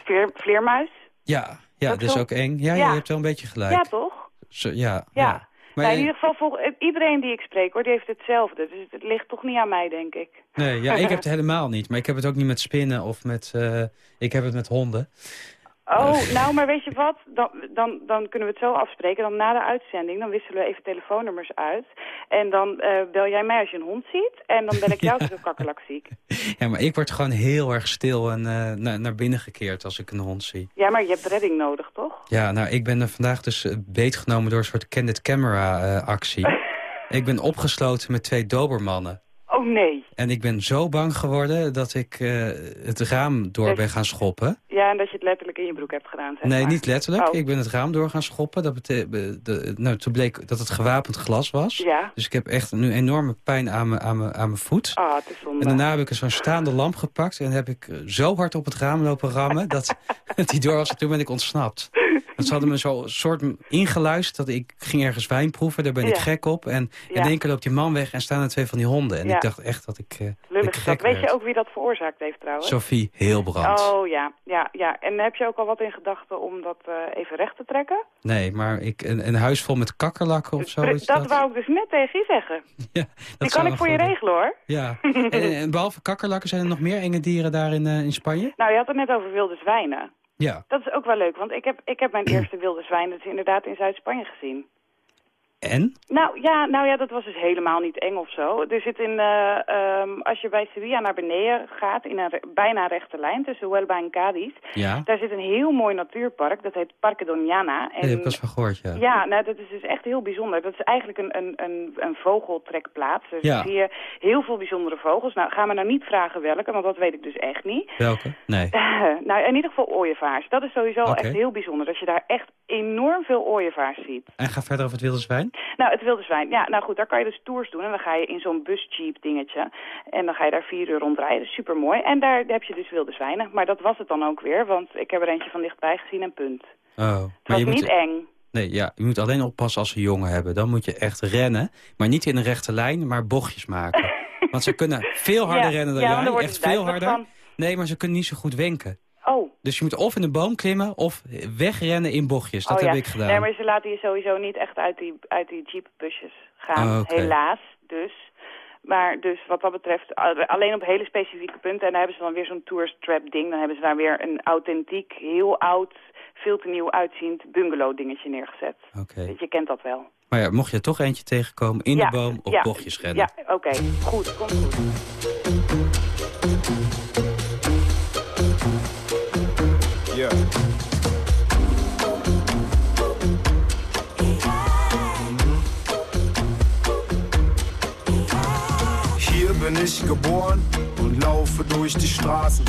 Speaker 6: Vleer, vleermuis?
Speaker 3: Ja, ja
Speaker 6: Dat
Speaker 3: dat is ook eng. Ja,
Speaker 6: Ja.
Speaker 3: je hebt wel een beetje gelijk.
Speaker 6: Ja, toch?
Speaker 3: Zo, ja,
Speaker 6: Ja.
Speaker 3: Maar,
Speaker 6: Nou, in ieder geval, vol, iedereen die ik spreek, hoor, die heeft hetzelfde. Dus het ligt toch niet aan mij, denk ik.
Speaker 3: Nee, ja, ik heb het helemaal niet. Maar ik heb het ook niet met spinnen of met... eh, ik heb het met honden.
Speaker 6: Oh, nou, maar weet je wat? Dan, dan, dan kunnen we het zo afspreken. Dan na de uitzending, dan wisselen we even telefoonnummers uit. En dan eh, bel jij mij als je een hond ziet. En dan bel ik jou als ik kakkerlak ziek.
Speaker 3: Ja, maar ik word gewoon heel erg stil en eh, naar, naar binnen gekeerd als ik een hond zie.
Speaker 6: Ja, maar je hebt redding nodig, toch?
Speaker 3: Ja, nou, ik ben er vandaag dus eh, beetgenomen door een soort candid camera eh, actie. ik ben opgesloten met twee dobermannen.
Speaker 6: Oh, nee.
Speaker 3: En ik ben zo bang geworden dat ik eh, het raam door ben gaan schoppen.
Speaker 6: Ja, en dat je het letterlijk in je broek hebt gedaan, zeg
Speaker 3: Nee,
Speaker 6: maar.
Speaker 3: niet letterlijk.
Speaker 6: Oh.
Speaker 3: Ik ben het raam door gaan schoppen. Dat de, nou, toen bleek dat het gewapend glas was.
Speaker 6: Ja.
Speaker 3: Dus ik heb echt nu enorme pijn aan mijn aan aan mijn voet.
Speaker 6: Ah, het is zonde.
Speaker 3: En daarna heb ik zo'n staande lamp gepakt... en heb ik eh, zo hard op het raam lopen rammen... dat dat die door was en toen ben ik ontsnapt. Ze hadden me zo soort ingeluisterd dat ik ging ergens wijn proeven. Daar ben ik gek op. En in één keer loopt die man weg en staan er twee van die honden. En ik dacht echt dat ik, dat
Speaker 6: Lullig
Speaker 3: ik
Speaker 6: is
Speaker 3: gek
Speaker 6: dat. Weet je ook wie dat veroorzaakt heeft, trouwens?
Speaker 3: Sophie Heelbrand.
Speaker 6: Oh, ja, ja, ja. En heb je ook al wat in gedachten om dat eh, even recht te trekken?
Speaker 3: Nee, maar ik, een, een huis vol met kakkerlakken of zo
Speaker 6: dat,
Speaker 3: dat.
Speaker 6: wou ik dus net tegen je zeggen.
Speaker 3: Ja,
Speaker 6: Die kan ik voor je regelen, hoor.
Speaker 3: Ja. En, en behalve kakkerlakken zijn er nog meer enge dieren daar in, eh, in Spanje?
Speaker 6: Nou, je had het net over wilde zwijnen.
Speaker 3: Ja.
Speaker 6: Dat is ook wel leuk, want ik heb, ik heb mijn eerste wilde zwijn dus inderdaad in Zuid-Spanje gezien.
Speaker 3: En?
Speaker 6: Nou ja, nou ja, dat was dus helemaal niet eng of zo. Er zit in, eh, ehm, als je bij Sevilla naar beneden gaat, in een re- bijna rechte lijn tussen Huelva en Cadiz,
Speaker 3: Ja.
Speaker 6: daar zit een heel mooi natuurpark, dat heet Parque Doñana.
Speaker 3: Ja, die heb ik van gehoord, ja.
Speaker 6: Ja, nou, dat is dus echt heel bijzonder. Dat is eigenlijk een, een, een, een vogeltrekplaats. Dus
Speaker 3: Ja.
Speaker 6: zie je heel veel bijzondere vogels. Nou, ga me nou niet vragen welke, want dat weet ik dus echt niet.
Speaker 3: Welke? Nee.
Speaker 6: nou, in ieder geval ooievaars. Dat is sowieso echt heel bijzonder. Dat je daar echt enorm veel ooievaars ziet.
Speaker 3: En ga verder over het wilde zwijn?
Speaker 6: Nou, het wilde zwijn. Ja, nou goed, daar kan je dus tours doen. En dan ga je in zo'n busjeep dingetje. En dan ga je daar vier uur rondrijden. Super mooi. En daar heb je dus wilde zwijnen. Maar dat was het dan ook weer. Want ik heb er eentje van dichtbij gezien en punt.
Speaker 3: Oh.
Speaker 6: Het was
Speaker 3: je
Speaker 6: niet
Speaker 3: moet,
Speaker 6: eng.
Speaker 3: nee, ja, je moet alleen oppassen als ze jongen hebben. Dan moet je echt rennen. Maar niet in een rechte lijn, maar bochtjes maken. Want ze kunnen veel harder
Speaker 6: Ja,
Speaker 3: rennen dan
Speaker 6: ja,
Speaker 3: jij.
Speaker 6: dan wordt
Speaker 3: Echt
Speaker 6: het
Speaker 3: veel harder. Nee, maar ze kunnen niet zo goed wenken. Dus je moet of in een boom klimmen of wegrennen in bochtjes. Dat
Speaker 6: oh
Speaker 3: heb
Speaker 6: ja.
Speaker 3: ik gedaan.
Speaker 6: Nee, maar ze laten je sowieso niet echt uit die, uit die jeepbusjes gaan.
Speaker 3: Oh.
Speaker 6: Helaas, dus. Maar dus wat dat betreft, alleen op hele specifieke punten. En dan hebben ze dan weer zo'n tourist trap ding. Dan hebben ze daar weer een authentiek, heel oud, veel te nieuw uitziend bungalow dingetje neergezet.
Speaker 3: Oké.
Speaker 6: Dus je kent dat wel.
Speaker 3: Maar ja, mocht je toch eentje tegenkomen in
Speaker 6: Ja,
Speaker 3: de boom of
Speaker 6: ja,
Speaker 3: bochtjes rennen.
Speaker 6: Ja, oké. Goed, komt goed.
Speaker 9: Yeah. Hier bin ich geboren und laufe durch die Straßen.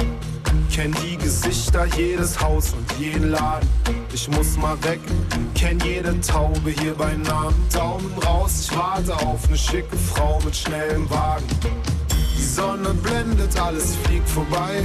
Speaker 9: Kenn die Gesichter, jedes Haus und jeden Laden. Ich muss mal weg, kenn jede Taube hier bei Namen. Daumen raus, ich warte auf eine schicke Frau mit schnellem Wagen. Die Sonne blendet, alles fliegt vorbei.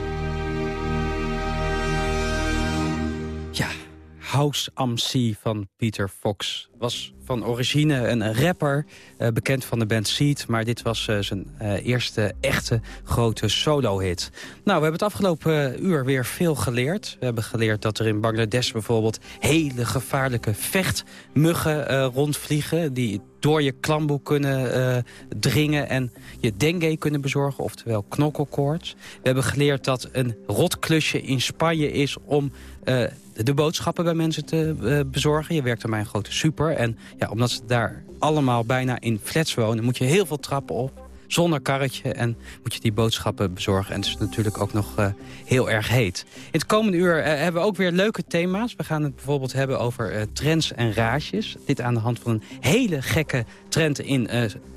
Speaker 3: House van Peter Fox was van origine een rapper, eh, bekend van de band Seed... maar dit was eh, zijn eh, eerste echte grote solo-hit. Nou, we hebben het afgelopen uur weer veel geleerd. We hebben geleerd dat er in Bangladesh bijvoorbeeld... hele gevaarlijke vechtmuggen rondvliegen... die door je klamboe kunnen dringen en je dengue kunnen bezorgen, oftewel knokkelkoorts. We hebben geleerd dat een rotklusje in Spanje is om de boodschappen bij mensen te eh, bezorgen. Je werkt er bij een grote super en ja, omdat ze daar allemaal bijna in flats wonen... moet je heel veel trappen op, zonder karretje en moet je die boodschappen bezorgen. En het is natuurlijk ook nog eh, heel erg heet. In het komende uur eh, hebben we ook weer leuke thema's. We gaan het bijvoorbeeld hebben over trends en raasjes. Dit aan de hand van een hele gekke trend in,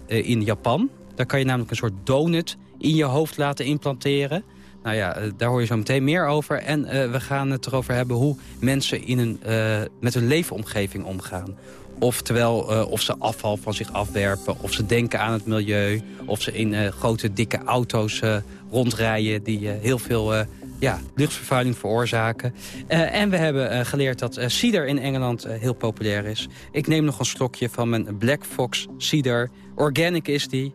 Speaker 3: in Japan. Daar kan je namelijk een soort donut in je hoofd laten implanteren. Nou ja, eh, daar hoor je zo meteen meer over. En eh, we gaan het erover hebben hoe mensen in een, eh, met hun leefomgeving omgaan. Oftewel, eh, of ze afval van zich afwerpen, of ze denken aan het milieu... of ze in grote, dikke auto's rondrijden die heel veel ja, luchtvervuiling veroorzaken. En we hebben geleerd dat uh, cider in Engeland heel populair is. Ik neem nog een slokje van mijn Black Fox cider. Organic is die,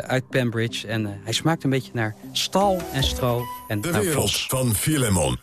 Speaker 3: uit Pembridge. En hij smaakt een beetje naar stal en stro. En
Speaker 2: De wereld van Filemon.